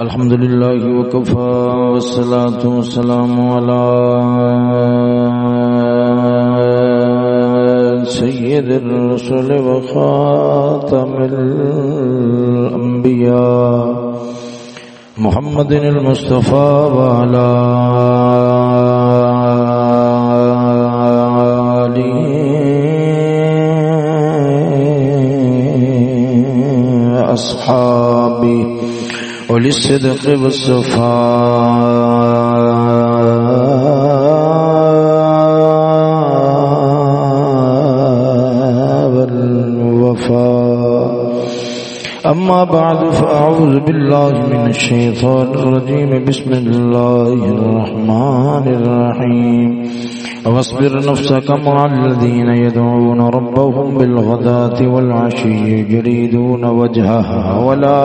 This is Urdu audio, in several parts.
الحمد لله وكفى والصلاة والسلام على سيد الرسل وخاتم الأنبياء محمد المصطفى وعلى آله أصحابه وللصدق والصفاء. والوفاء. أما بعد فأعوذ بالله من الشيطان الرجيم. بسم الله الرحمن الرحيم. واصبر نفسك مع الذين يدعون ربهم بالغداة والعشي يريدون وجهها ولا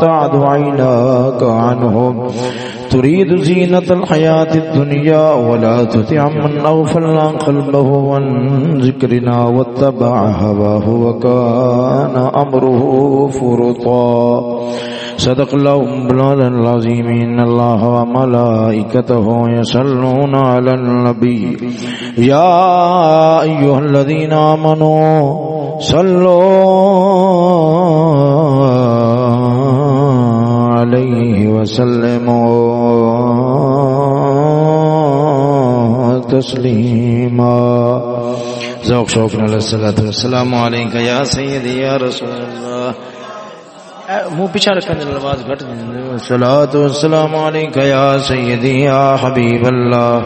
تعد عيناك عنهم تريد زينة الحياة الدنيا ولا تطع من أغفلنا قلبه عن ذكرنا واتبع هواه وكان أمره فرطا. صدق الله مولانا العظيم. إن الله وملائكته يصلون على النبي. يا أيها الذين آمنوا صلوا عليه وسلموا. تسليما ذوق شوق الصلاة والسلام عليك يا سيدي يا رسول الله منہ پیچھا رکھنے آواز گھٹ الصلاۃ والسلام علیک یا سیدی یا حبیب اللہ۔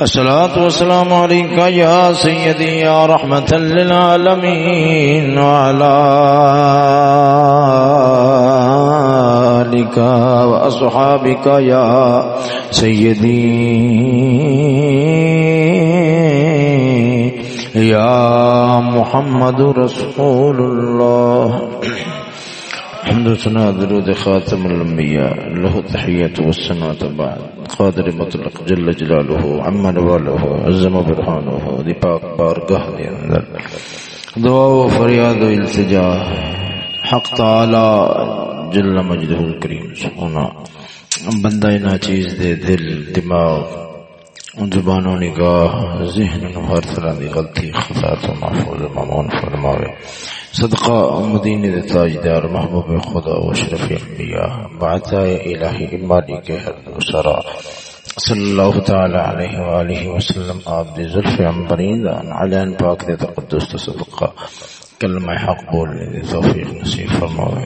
الصلاۃ والسلام علیک یا سیدی یا رحمت للعالمین۔ وعلى آلك واصحابك یا سیدی یا محمد رسول اللہ الحمد لله درود خاتم الانبياء له التحيات والسنات بعد، قادر مطلق جل جلاله عما نواله عزم برهانه دی پاک بارگاہ دے اندر۔ دعا و فریاد و التجا، حق تعالی جل مجدہ الکریم سبحانہ بندہ نا چیز دے دل، دماغ زبان و نگاہ، ذہن و ہر طرح دی غلطی خطا تو محفوظ ممون فرماوے۔ صدقہ مدینہ دے تاجدار محبوب خدا و اشرف انبیاء بعثہ الہی امانی کے حد و سرا۔ صلی اللہ تعالی علیہ وآلہ وسلم، آپ دے ظلف عمبرین دان علین پاک دے تقدس تصدقہ کلمہ حق بولنے دے توفیق نصیب فرماوے۔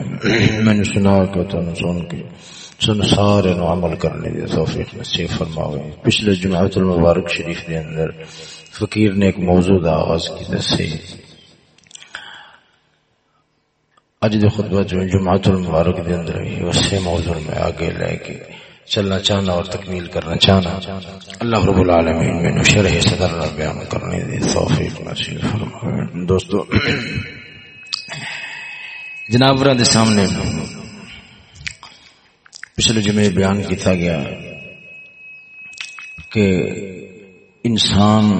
میں سنا کہ تو سن کے سن سارے نو عمل کرنے دے، توفیق نصیب فرماوے۔ پچھلے جمعۃ المبارک شریف دے اندر فقیر نے ایک موضوع دا آغاز کی دسی اج دے خطبہ جو جمعۃ المبارک دے اندر ہے اسی موضوع میں آگے لے کے چلنا چاہنا اور تکمیل کرنا چاہنا۔ اللہ رب العالمین میں شرح صدر بیان کرنے دی توفیق نصیب فرمائے۔ دوستو، جناب دے سامنے پچھلے جمعے بیان کیتا گیا کہ انسان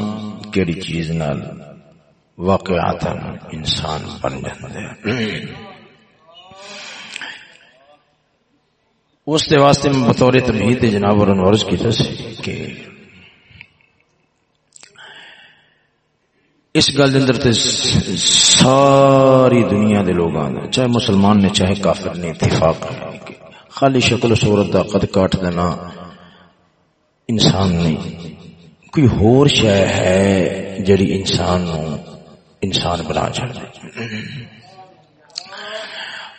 کیڑی چیز نال واقعات انسان بن جاتا ہے اس دے واسطے میں بطور تمہید جناب اور انورز کی تسی کہ اس گل اندر تے ساری دنیا دے لوگ آنے چاہے مسلمان نے، چاہے کافر نے، اتفاق خالی شکل و صورت دا قد کاٹ دینا انسان نہیں۔ کوئی ہور شے ہے جڑی انسان نو انسان بنا چڑ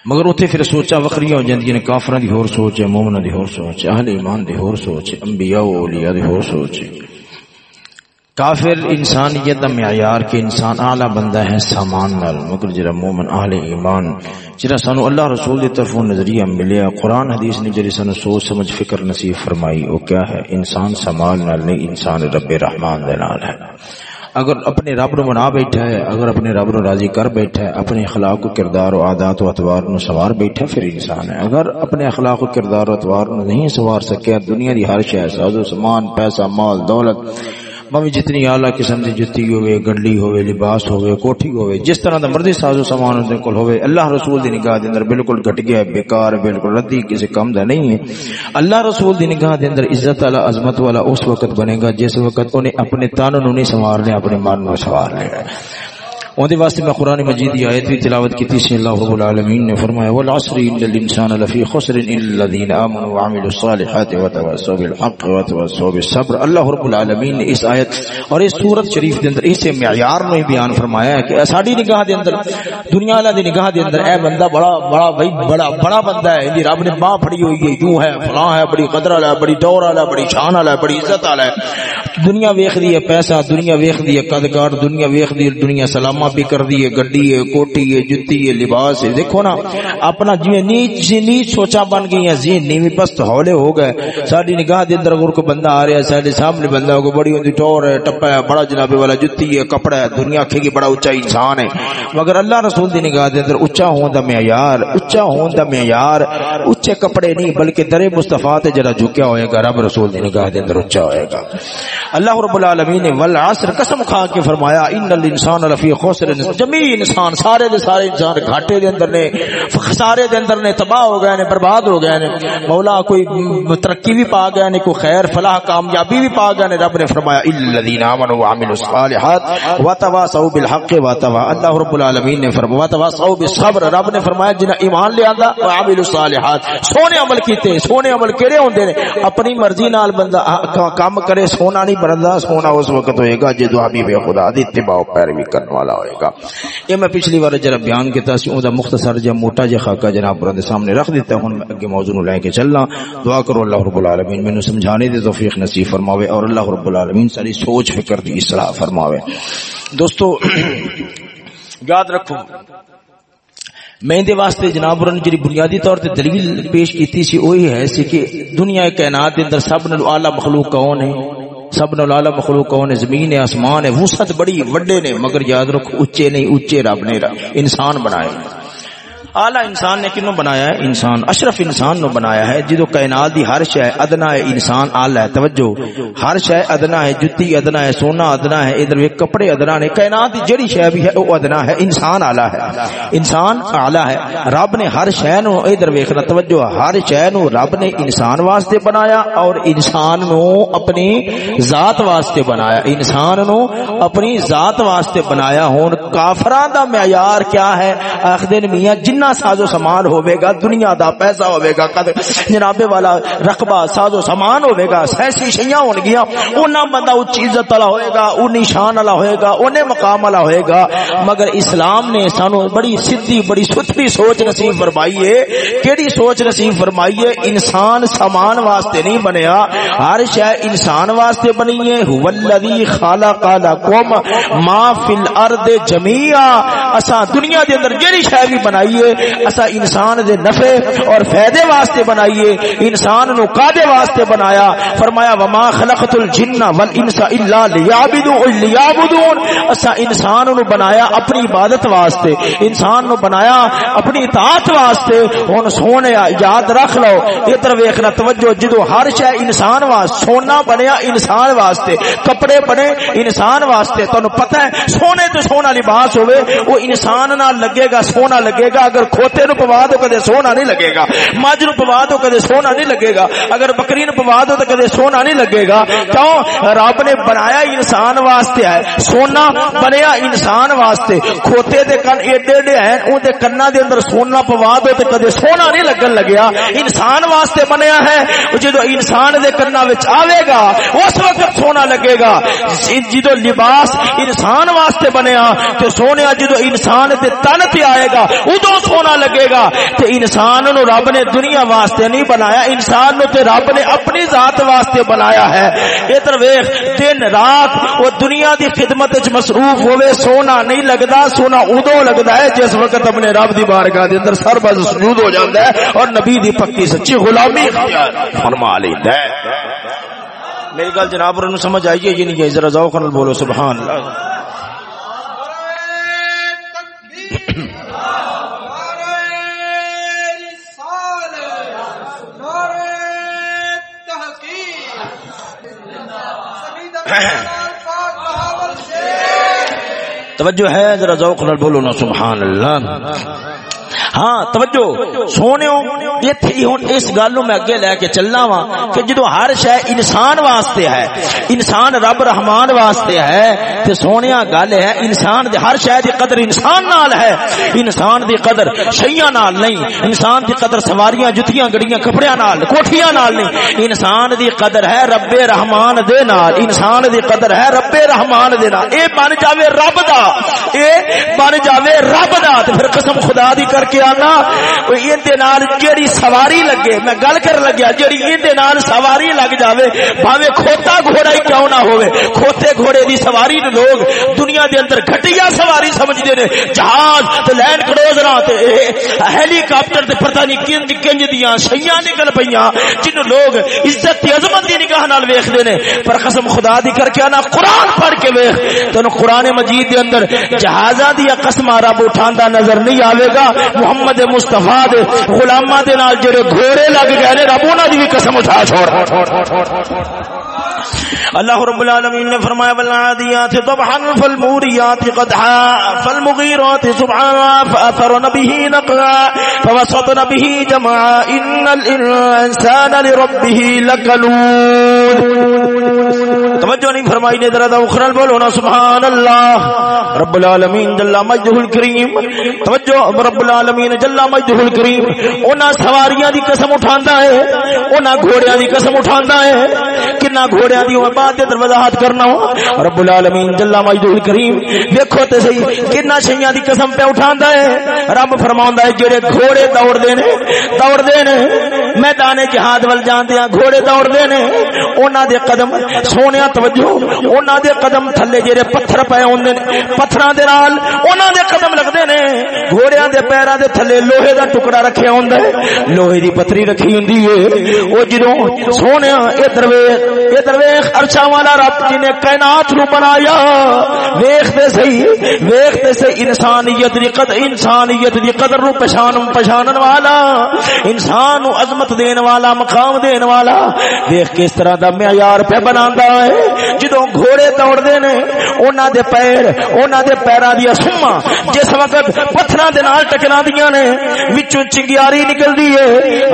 مگر اتنے پھر سوچا وکری ہو جاتی نے کافر دی ہور سوچ ہے مومنا دی ہور سوچ ہے، اہل ایمان دی ہور سوچ ہے، انبیاء و اولیاء دی ہور سوچ ہے۔ کافر انسانیت دا معیار کے انسان اعلی بندہ ہے سامان نال، مگر جڑا مومن اہل ایمان، جڑا سانو اللہ رسول دی طرفوں نظریہ ملیا، قرآن حدیث نے جڑی سانو سوچ سمجھ، فکر نصیب فرمائی، وہ کیا ہے؟ انسان سامان نال نہیں، انسان رب رحمان دے نال ہے۔ اگر اپنے رب نو بنا بیٹھا ہے، اگر اپنے رب نو راضی کر بیٹھا ہے، اپنے اخلاق و کردار و عادات و اتوار نو سوار بیٹھا ہے، پھر انسان ہے۔ اگر اپنے اخلاق و کردار و اتوار نو نہیں سوار سکیا، دنیا دی ہر شے ساز و سامان، پیسہ، مال، دولت بھاویں جتنی اعلی قسم دی جتی ہوے گنڈی ہوے لباس ہوے کوٹھی ہوے جس طرح دا مرضی سازو سامان دے کول ہوے اللہ رسول دی نگاہ دے اندر بالکل گھٹ گیا ہے بیکار، بالکل ردی، کسی کم دا نہیں ہے۔ اللہ رسول دی نگاہ دے اندر عزت والا، عظمت والا اس وقت بنے گا، جس وقت انہیں اپنے تن نہیں سنوارنے، اپنے من نو سنوار لینا اون دے واسطے میں قران مجید دی ایت بھی تلاوت کیتی سی، اللہ رب العالمین نے فرمایا، والعصر ان الانسان لفی خسر الا الذين امنوا وعملوا الصالحات وتواصوا بالحق وتواصوا بالصبر۔ اللہ رب العالمین نے اس ایت اور اس سورت شریف دے اندر، اس معیار نو بیان فرمایا ہے کہ ساڈی نگاہ دے اندر، دنیا والا دی نگاہ دے اندر، اے بندہ بڑا بڑا بھائی، بڑا بڑا بندہ ہے دی رب نے باں پھڑی ہوئی ہے، یوں ہے، فلاں ہے، بڑی قدر والا ہے، بڑی دور والا ہے، بڑی شان والا ہے، بڑی عزت والا ہے۔ دنیا ویکھ دی ہے پیسہ، دنیا ویکھ دی ہے قدگار دنیا ویکھ دی دنیا سلامہ بھی کر دی ہے گڈی ہے کوٹی ہے جتی ہے لباس ہے دیکھو نا، اپنا جی نیچ نیچ سوچا بن گئی ہیں، ذہن نیوی پست ہولے ہو گئے۔ ساری نگاہ دے اندر اگر کوئی بندہ آ رہا ہے سارے سامنے بندہ کو بڑی ہوندی ٹور ہے ٹپا ہے، بڑا جناب والا جتی ہے کپڑا ہے، دنیا کھے کی بڑا اونچا انسان ہے۔ مگر اللہ رسول دی نگاہ دے اندر اونچا ہون دا معیار اونچا ہون دا معیار اونچے کپڑے نہیں، بلکہ در مصطفی تے جڑا جھکیا ہوئے گا، رب رسول دی نگاہ دے اندر اونچا ہوئے گا۔ اللہ رب العالمین نے والعصر قسم کھا کے فرمایا، ان الانسان لفی خسر جمی انسان سارے دے سارے انسان گھاٹے دے اندر نے، خسارے دے اندر نے، تباہ ہو گئے نے، برباد ہو گئے نے. مولا کوئی ترقی بھی پا گیا نے، کوئی خیر، فلاح، کامیابی بھی پا گیا نے، رب نے فرمایا الذين امنوا وعملوا الصالحات وتواصوا بالحق وتوا اللہ رب العالمین نے فرمایا، وتواصوا بالصبر. رب نے فرمایا جنہ ایمان لے آندا، وعملوا الصالحات. سونے عمل کیتے، سونے عمل کیڑے ہوندے نے؟ اپنی مرضی نال بندہ کام کرے، سونا نہیں بندا سونا اس وقت ہوئے گا جے جدو حبیب خدا دی، اتباع پیروی کرنے والا ہوئے۔ گا۔ یہ میں پچھلی بار جرا بیان کیتا سی اوندا مختصر جا موٹا جا خاکا جناب پر سامنے رکھ دیتا ہوں۔ میں اگے موضوع لے کے چلنا۔ دعا کرو اللہ رب العالمین مینوں سمجھانے دی توفیق نصیب فرماوے اور اللہ رب العالمین ساری سوچ، فکر دی اصلاح فرماوے۔ دوستو، یاد رکھو میں دے واسطے جناب رن جی بنیادی طور تے دلیل پیش کیتی سی وہی ہے سی کہ دنیا کائنات دے اندر سب نال اعلی مخلوق کون ہے؟ سب نو لالا مخلوق کون ہے زمین ہے، آسمان ہے، وسعت بڑی وڈے نے، مگر یاد رکھو اچے نہیں اچے رب نے انسان بنائے۔ اعلی انسان نے کنو بنایا ہے؟ انسان، اشرف انسان نو بنایا ہے۔ جدو کائنات دی ہر شے ادنا ہے، انسان اعلی ہے۔ توجہ۔ ہر شے ادنا ہے، جُتی ادنا ہے، سونا ادنا ہے، ادھر وچ کپڑے ادنا نے۔ کائنات دی جڑی شے بھی ہے، او ادنا ہے۔ انسان اعلی ہے۔ انسان اعلی ہے۔ رب نے ہر شے نو ادھر ویکھنا۔ توجہ۔ ہر شے نو رب نے انسان واسطے بنایا اور انسان نو اپنی ذات واسطے بنایا۔ انسان نو اپنی ذات واسطے بنایا۔ ہن کافراں دا معیار کیا ہے؟ آخدے میاں، جنہ جنہ ساز و سامان ہوے گا، دنیا دا پیسہ ہوے گا جناب والا رقبہ ساز و سامان ہوے گا ایسی شیاں ہون گیاں اوناں بندہ اونچی عزت والا ہوئے گا اونی شان والا ہوئے گا، اونے مقام والا ہوئے گا۔ مگر اسلام نے سانو بڑی سیدھی بڑی ستھری سوچ نصیب فرمائی ہے۔ کیڑی سوچ نصیب فرمائی ہے؟ انسان سامان واسطے نہیں بنیا۔ ہر شے انسان واسطے بنی ہے۔ هو الذی خلق لکم ما فی الارض جميعا۔ اسا دنیا دے اندر جڑی شے بھی بنائی ہے اسا انسان دے نفع اور فائدے واسطے بنائیے، انسان نو کادے واسطے بنایا۔ فرمایا، وما خلقت الجن والانس الا ليعبدون ليعبدون۔ اسا انسان نو بنایا اپنی عبادت واسطے، انسان نو بنایا اپنی اطاعت واسطے۔ ہن سونے یاد رکھ لو، ادھر ویکھنا توجہ جدو ہر شے انسان واسطے سونا بنیا انسان واسطے، کپڑے بنے انسان واسطے تانوں پتہ ہے، سونے تو سونا لباس ہوے وہ انسان نال لگے گا، سونا لگے گا۔ اگر کھوتے نو پوا دو، کدے سونا نہیں لگے گا۔ مجھ نو پوا دو، کدے سونا نہیں لگے گا۔ اگر بکری نو پوا دو تو کدے سونا نہیں لگے گا۔ کیوں؟ رب نے بنایا انسان واسطے ہے۔ سونا بنیا انسان واسطے۔ کھوتے دے کن ایڈے ایڈے ہیں اون دے کنا دے اندر سونا پوا دو تے کدے سونا نہیں لگن لگیا۔ انسان واسطے بنیا ہے۔ جدو انسان دے کنا وچ آوے گا، اس وقت سونا لگے گا۔ جدو لباس انسان واسطے بنیا تے سونے جدو انسان دے تن تے آئے گا ادو سونا لگے گا تے انسان نو رب نے دنیا واسطے نہیں بنایا، انسان نو تے رب نے اپنی ذات واسطے بنایا ہے۔ ادھر ویکھ، دن رات وہ دنیا دی خدمت وچ مصروف ہوے سونا نہیں لگدا، سونا ادو لگدا ہے، جس وقت اپنے رب دی بارگاہ دے اندر سر بز سجود ہو جاندا ہے اور نبی دی پکی سچی غلامی فرما لیندا ہے۔ میری گل جناب نو سمجھ آئیے یہ نہیں ہے؟ ذرا ذوق بولو، سبحان اللہ۔ توجہ ہے ذرا ذوق نہ بولو نا سبحان اللہ۔ ہاں توجہ۔ سونے اس گل میں اگے لے کے چلنا وا کہ جدو ہر شہ انسان واسطے ہے، انسان رب رحمان واسطے ہے، تے سونے گل ہے، انسان دے ہر شہ دی قدر انسان نال ہے۔ انسان دی قدر شیاں نال نہیں، انسان دی قدر سواریاں جتیاں گڑیاں کپڑیاں نال، کوٹھیاں نال نہیں۔ انسان دی قدر ہے رب رحمان دے نال، انسان دی قدر ہے رب رحمان دے نال۔ اے بن جاوے رب دا، اے بن جاوے رب دا، تے پھر قسم خدا دی کر کے آنا جیڑی سواری لگے، میں گل کر لگیا، جیڑی اندے نال سواری لگ جاوے، بھاوے کھوتا گھوڑا ہی کیوں نہ ہوئے کھوتے گھوڑے دی سواری نو لوگ دنیا دے اندر گھٹیا سواری سمجھدے نے، جہاز تے لینڈ کروزراں تے ہیلی کاپٹر تے پتہ نہیں کنج کنج دیاں شیاں نکل پیاں جن لوگ عزت تے عظمت دی نگاہ نال ویکھدے نے۔ پر قسم خدا دی کر کے انا قرآن پڑھ کے ویکھ تینو قرآن مجید دے اندر جہازاں دی قسم رب اٹھاندا نظر نہیں آوے گا، محمد مصطفیٰ دے غلامہ دے نال جڑے گھوڑے لگ گئے نے، رب انہاں دی بھی قسم اٹھا چھوڑ۔ اللہ رب العالمین نے فرمایا، والعادیات ضبحا فالموریات قدحا، فالمغیرات سبحا فاثرن به نقعا فوسطن به جمعا ان الانسان لربه لکنون توجہ نہیں فرمائی نے ذرا اخرل بولو نا سبحان اللہ رب العالمین جل مجدہ الکریم۔ توجہ، رب العالمین جل مجدہ الکریم۔ اونا سواریاں دی قسم اٹھاندا ہے، اونا گھوڑیاں دی قسم اٹھاندا ہے، کنا گھوڑیاں دی بات تے وضاحت کرنا ہوں رب العالمین جل مجدہ الکریم، دیکھو تے صحیح کنا شیاں دی قسم پہ اٹھاندا ہے۔ رب فرماوندا ہے، جڑے گھوڑے دوڑ دے نے دوڑ دے نے۔ میدان جہاد ول جاندے ہیں گھوڑے دوڑ دے نے۔ اونا دے قدم سونے توجہ انہاں دے قدم تھلے جڑے پتھر پے ہوندے نے، پتھراں دے نال انہاں دے قدم لگدے نے۔ گھوڑیاں دے پیراں دے تھلے لوہے دا ٹکڑا رکھیا ہوندا ہے۔ لوہے دی پتری رکھی ہوندی ہے۔ او جدوں سونیا، ادھر ویکھ ادھر ویکھ عرشاں والا رب جی نے کائنات نو بنایا۔ ویکھ تے صحیح، ویکھ انسانیت دی قدر انسانیت دی قدر نو پہچان پہچانن والا، انسان نو عظمت دین والا، مقام دین والا۔ دیکھ کس طرح دا معیار پہ بناندا ہے۔ جدو گھوڑے دوڑتے نے انہوں دے پیر انہوں دے پیروں دیا سما جس وقت پتھر ٹکرا دیا نے بچوں چنگیاری نکلتی ہے۔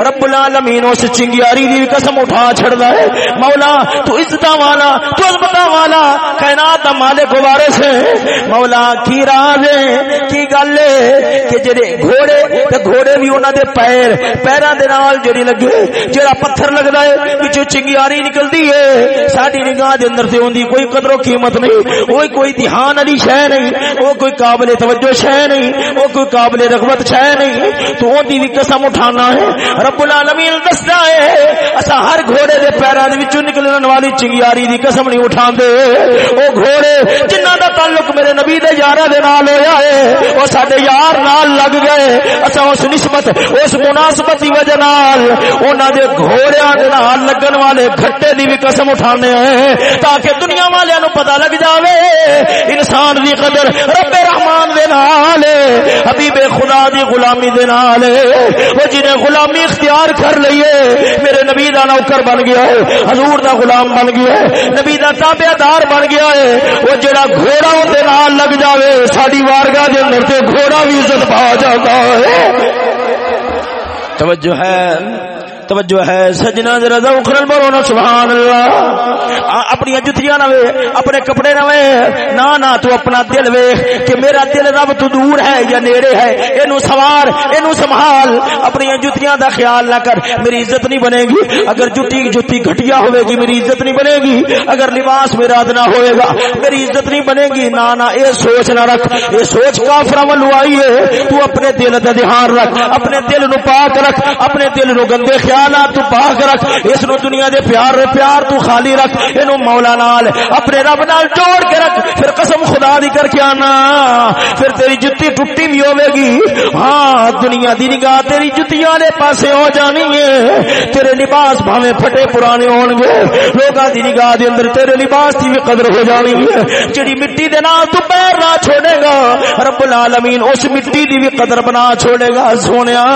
رب العالمین اس چنگیاری دی قسم اٹھا چھڑدا ہے۔ مولا، تو عزت والا تو عظمت والا، کائنات دا مالک وارث ہے۔ مولا کی راز ہے، کی گل ہے کہ جڑے گھوڑے، تے گھوڑے بھی انہاں دے پیر، پیراں دے نال جڑی لگے، جڑا پتھر لگدا ہے، وچوں چنگیاری نکلدی ہے۔ ساڈی نگاہ دے اندر سے ہوندی کوئی قدر و قیمت نہیں کوئی کوئی دھیان والی شے نہیں وہ کوئی قابل توجہ شے نہیں وہ کوئی قابل رغبت شے نہیں۔ تو اون دی بھی قسم اٹھانا ہے۔ رب العالمین دسدا ہے اسا ہر گھوڑے دے پیراں دے وچوں نکلن والی چنگیاری دی قسم نہیں اٹھاندے۔ او گھوڑے، جنہاں دا تعلق میرے نبی دے یاراں دے نال ہویا ہے، او ساڈے یار نال لگ گئے۔ اسا اس نسبت، اس مناسبت دی وجہ نال انہاں دے گھوڑیاں دے نال لگن والے گھٹے دی بھی قسم اٹھانے ہیں۔ تاکہ دنیا والے نو پتا لگ جاوے، انسان دی قدر رب رحمان دے نال، حبیب خدا دی غلامی دے نال۔ وہ جنہیں غلامی اختیار کر لئیے، میرے نبی دا نوکر بن گیا ہے، حضور دا غلام بن گیا ہے نبی دا تابع دار بن گیا ہے۔ وہ جڑا گھوڑا اندر نال لگ جاوے ساری وارگاہ دے اندر تے گھوڑا بھی عزت پا جاتا ہے۔ توجہ ہے۔ توجہ ہے، سجنا ذرا ذوقرن بولو نا سبحان اللہ اپنی جتیاں نہ وے، اپنے کپڑے نہ وے۔ نا نا، تو اپنا دل وے کہ میرا دل رب تو دور ہے یا نیڑے ہے۔ اینو سوار، اینو سنبھال اپنی جتیاں دا خیال نہ کر۔ میری عزت نہیں بنے گی۔ اگر جتی جتی گھٹیا ہوے گی، میری عزت نہیں بنے گی۔ اگر لباس میرا ادنا ہوئے گا، میری عزت نہیں بنے گی۔ نا نا، اے سوچ نہ رکھ۔ اے سوچ کافراں ولو آئی ہے۔ تو اپنے دل دا دھیان رکھ، اپنے دل نو پاک رکھ، اپنے دل نو گندے خیال خیالات تو پاک رکھ، اس نو دنیا دے پیار پیار تو خالی رکھ، اینو مولا نال اپنے رب نال جوڑ کے رکھ، پھر قسم خدا دی کر کے آنا، پھر تیری جتی ٹوٹی بھی ہوے گی۔ ہاں دنیا دی نگاہ تیری جتیاں والے پاسے ہو جانی ہے۔ تیرے لباس بھاوے پھٹے پرانے ہون گے۔ لوگاں دی نگاہ دے اندر تیرے لباس دی بھی قدر ہو جانی ہے۔ جڑی مٹی دے نال تو پیر نہ چھوڑے گا، رب العالمین اس مٹی دی بھی قدر بنا چھوڑے گا۔ سونیا،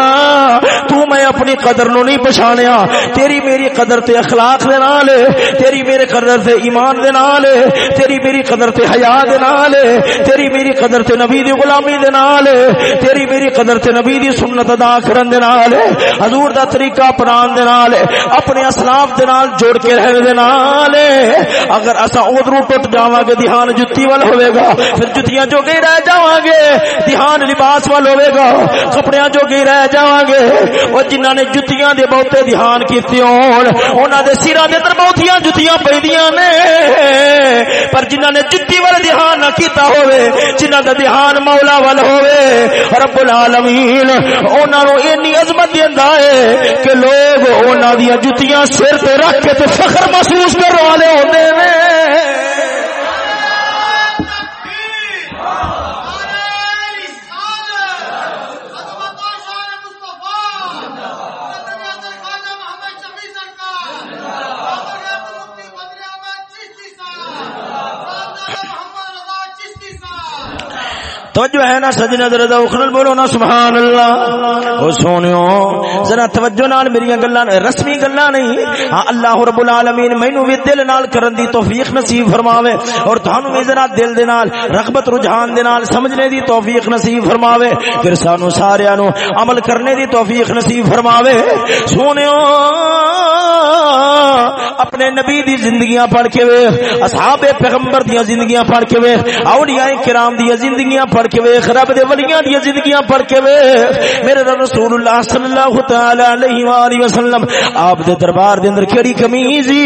تو میں اپنی قدر نو نہیں پچھانیا تیری میری قدر تے اخلاق دے نال، تیری میرے قدر تے ایمان دے نال، تیری میری قدر تے حیا دے نال، تیری میری قدر تے نبی دی غلامی دے نال، تیری میری قدر تے نبی دی سنت ادا کرن دے نال، حضور دا طریقہ اپنان دے نال، اپنے اسلاف دے نال جوڑ کے رہن دے نال۔ اگر اسا ادھروں ٹٹ جاواں گے، دھیان جُتی ول ہوے گا، پھر جُتیاں جو گئی رہ جاواں گے، دھیان لباس ول ہوے گا، کپڑیاں جو گئی رہ جاواں گے۔ او جنہاں نے جُتیاں دے بہتے دھیان کیتے ہون انہاں دے سراں دے تے بہتیاں جُتیاں پیندیاں نے پر جنہاں نے جُتی ول دھیان نہ کیتا ہوے جنہاں دا دھیان مولا ول ہوے رب العالمین انہاں نو اینی عظمت دیندا ہے کہ لوگ انہاں دی جُتیاں سر تے رکھ کے تے فخر محسوس کروا لے ہوندے نے توجہ ہے نا سجنا ذرا اخرل بولو نا سبحان اللہ او سونیو، ذرا توجہ نال میری گلاں، رسمی گلاں نہیں۔ ہاں اللہ رب العالمین مینوں وی دل نال کرن دی توفیق نصیب فرماوے اور تھانوں وی ذرا دل دے نال، رغبت رجحان دے نال سمجھنے دی توفیق نصیب فرماوے۔ پھر سانو سارےاں نو عمل کرنے دی توفیق نصیب فرماوے۔ سونیو اپنے نبی دی زندگیاں پڑھ کے ویکھ، اصحاب پیغمبر دی زندگیاں پڑھ کے ویکھ، اولیاء کرام دی زندگیاں پڑھ کے ویخ رب دے ولیاں دی زندگیاں پڑھ کے ویخ میرے رسول اللہ صلی اللہ تعالی علیہ والہ وسلم، آپ دے دربار دے اندر کیڑی کمی سی؟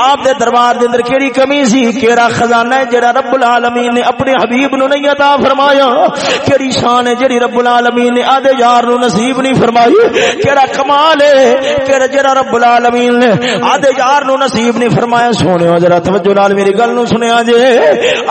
آپ دے دربار دے اندر کیڑی کمی سی؟ کیڑا خزانہ ہے جڑا رب العالمین نے اپنے حبیب نو نہیں عطا فرمایا؟ کیڑی شان ہے جڑی رب العالمین نے آدھے یار نو نصیب نہیں فرمائی؟ کیڑا کمال ہے، کیڑا جڑا رب العالمین نے آدھے یار نو نصیب نہیں فرمایا سونےو ذرا توجہ نال میری گل نو سنیا جے۔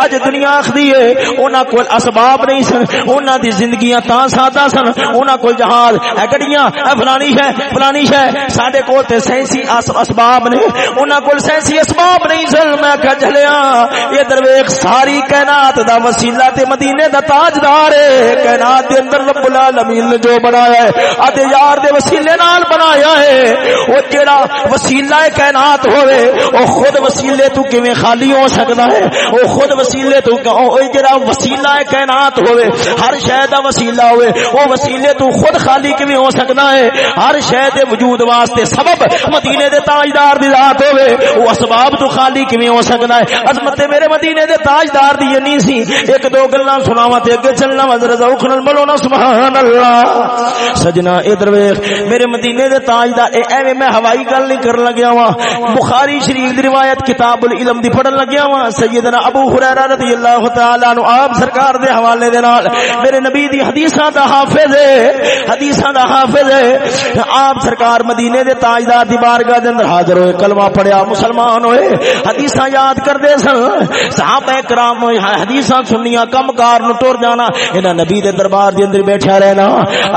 اج دنیا اخدی ہے انہاں کول اسباب نہیں سن انہاں دی زندگیاں تا سادہ سن۔ انہاں کول جہاز اے گڑیاں اے فلانی ہے فلانی ہے۔ ساڈے کول تے سائنسی اسباب نے انہاں کول سائنسی اسباب نہیں سن۔ میں کہ چلیا یہ درویش ساری کائنات دا وسیلہ تے مدینے دا تاجدار ہے۔ کائنات دے اندر رب العالمین نے جو بنایا ہے ادے یار دے وسیلے نال بنایا ہے۔ او جیڑا وسیلہ ہے، کائنات ہوے او خود وسیلے تو کیویں خالی ہو سکدا ہے؟ او خود وسیلے تو او جیڑا وسیلہ کائنات کائنات ہوئے، ہر شہد دا وسیلہ ہوئے وہ وسیلے تو خود خالی کی ہو سکتا ہے؟ ہر شہد وجود واسطے سبب مدینے دے تاجدار دی ذات ہوئے وہ اسباب تو خالی کی ہو سکتا ہے؟ عظمت میرے مدینے دے تاجدار دی نہیں سی، ایک دو گلاں سناواں تے اگے چلنا وزر ذوق نال بولو نا سبحان اللہ سجنا، ادھر ویکھ، میرے مدینے دے تاجدار، اے ایویں میں ہوائی گل نہیں کرن لگیا وا بخاری شریف دی روایت کتاب العلم دی پڑھن لگیا وا سیدنا ابو ہریرہ رضی اللہ تعالی عنہ، آپ سرکار دے حوالے دے نال، میرے نبی دی حدیثاں دا حافظ ہے، حدیثاں دا حافظ ہے۔ آپ سرکار مدینے دے تاجدار دی بارگاہ دے اندر حاضر ہوئے، کلمہ پڑھیا، مسلمان ہوئے، حدیثاں یاد کردے سن۔ صحابہ کرام حدیثاں سنیاں کم کار نو ٹر جانا، انہاں نبی دے دربار دے اندر بیٹھا رہنا،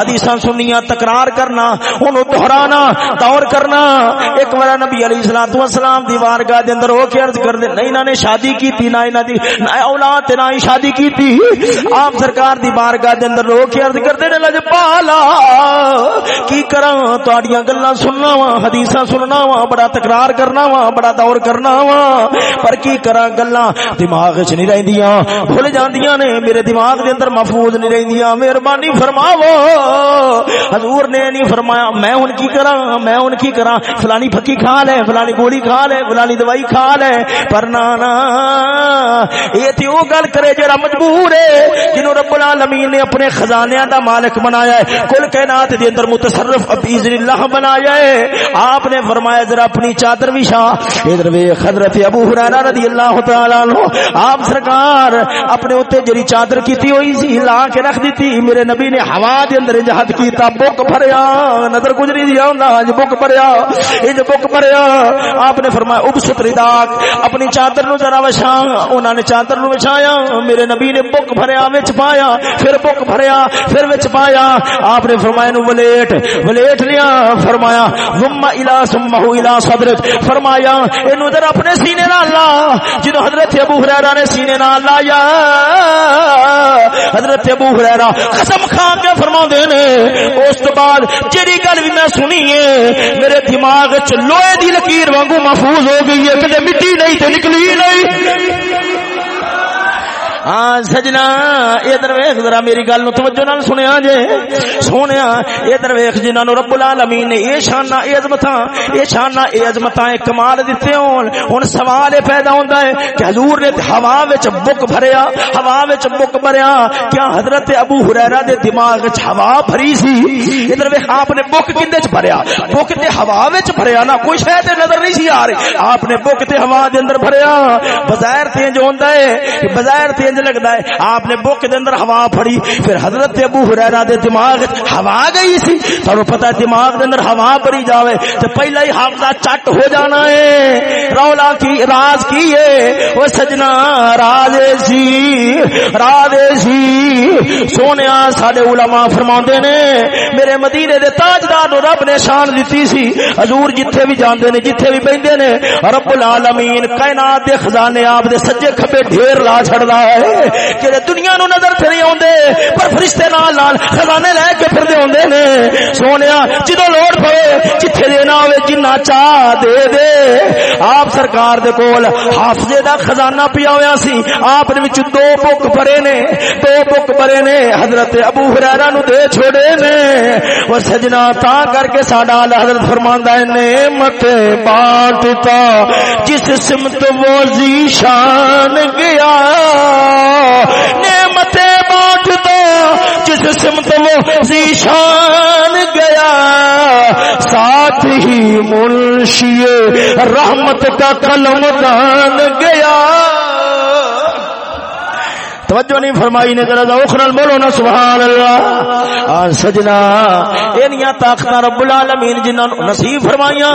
حدیثاں سنیاں تکرار کرنا اونوں دہرانا، دور کرنا۔ ایک بار نبی علیہ الصلوۃ والسلام دی بارگاہ دے اندر ہو کے عرض کر دے نہیں انہاں نے شادی کیتی، نہ انہاں دی، نہ اولاد تے نہ شادی کیتی۔ آپ سرکار دی بارگاہ دے اندر رو کے عرض کردے نے، لج پالا، کی کراں تہاڈیاں گلاں سننا وا حدیثاں سننا وا بڑا تکرار کرنا وا بڑا دور کرنا وا پر کی کراں گلاں؟ دماغ وچ نہیں رہندیاں۔ بھول جاندیاں نے، میرے دماغ دے اندر محفوظ نہیں رہندیاں۔ مہربانی فرماو حضور نے نہیں فرمایا، میں ہن کی کراں، میں ہن کی کراں، فلانی پھکی کھا لے، فلانی فلانی گولی کھا لے، فلانی دوائی کھا لے، پر نا نا یہ تے او گل کرے جڑا مجبور ہے، جنہوں رب العالمین نے اپنے خزانے دا مالک بنایا ہے۔ کل کائنات دے اندر متصرف باذن اللہ بنایا ہے۔ آپ نے فرمایا، ذرا اپنی چادر وچھا ادھر وی حضرت ابو ہریرہ رضی اللہ تعالی عنہ، آپ سرکار اپنے اوتے جڑی چادر کیتی ہوئی سی، لا کے رکھ دتی میرے نبی نے ہوا دے اندر جہاد کیتا، بک بھریا، نظر گزری دی ہوندا اج بک بھریا اج بک بھریا۔ آپ نے فرمایا، اب ستری داغ، اپنی چادر نو ذرا وچھا انہاں نے چادر نو وچھایا، میرے نبی نے بک بھریا وچ پایا، پھر بک بھریا، پھر وچ پایا۔ آپ نے فرمایا نو ولیٹ ولیٹ لیا۔ فرمایا ثم الى ثم الى صدرک فرمایا، اینو ذرا اپنے سینے نال لا۔ جدو حضرت ابو ہریرہ نے سینے نال لایا، حضرت ابو ہریرہ قسم کھا کے فرماندے نے، اس تو بعد جڑی گل بھی میں سنی ہے، میرے دماغ چ لوہے دی تقدیر وانگو محفوظ ہو گئی ہے۔ کدے مٹی نہیں تے نکلی نہیں۔ ہاں سجنا ادھر ویخ ذرا میری گل نو توجہ نال سنیا جے۔ سونیا ادھر ویخ جنہاں نو رب العالمین نے اے شان اے عظمتاں اے شان اے عظمتاں اے کمال دتے ہون۔ ہن سوال اے پیدا ہوندا ہے کہ حضور نے ہوا وچ بک بھریا، ہوا وچ بک بھریا۔ کیا حضرت ابو ہریرہ دے دماغ وچ ہوا بھری سی؟ ادھر ویخ آپ نے بک کیندے وچ بھریا؟ بک تے ہوا وچ بھریا نا، کوئی شے تے نظر نہیں سی آ رہی۔ آپ نے بک تے ہوا دے اندر بھریا۔ بظاہر تے جو ہوندا ہے، بظاہر تے انج لگدا ہے آپ نے بک دے اندر ہوا پھڑی، پھر حضرت ابو ہریرہ دے دماغ ہوا گئی سی۔ تھانو پتہ ہے دماغ دے اندر ہوا بھری جاوے، تے پہلا ہی حافظہ چٹ ہو جانا ہے۔ رولا کی، راز کی ہے۔ او سجنا راز سی راز سی سونیا ساڈے علماء فرماندے نے میرے مدینے دے تاجدار نو رب نے شان دتی سی حضور جتھے بھی جاندے نے جتھے بھی بیندے نے رب العالمین کائنات دے خزانے آپ دے سجے کھبے ڈھیر لا چھڑدا ہے جڑے دنیا نو نظر تے نہیں اوندے پر فرشتے نال نال خزانے لے کے پھردے ہوندے نے سونیا جدوں لوڑ پے جتھے دینا ہوے جنہ چاہ دے دے آپ سرکار دے کول حافظے دا خزانہ پیا ہویا سی آپ نے وچ دو بک بھرے نے، دو بک بھرے نے، حضرت ابو ہریرہ نو دے چھوڑے نے۔ او سجنا تا کر کے ساڈا حضرت فرماندا ہے، نعمت بانٹتا، جس سمت وہ شان گیا۔ نعمت بانٹ جس سمت وہ ذیشان گیا۔ ساتھ ہی منشی رحمت کا قلم دان گیا۔ توجہ نہیں فرمائی نے، ذرا اوکھرل بولو نا، سبحان اللہ۔ آن سجنا انیاں طاقت رب العالمین جنہاں نصیب فرمائیاں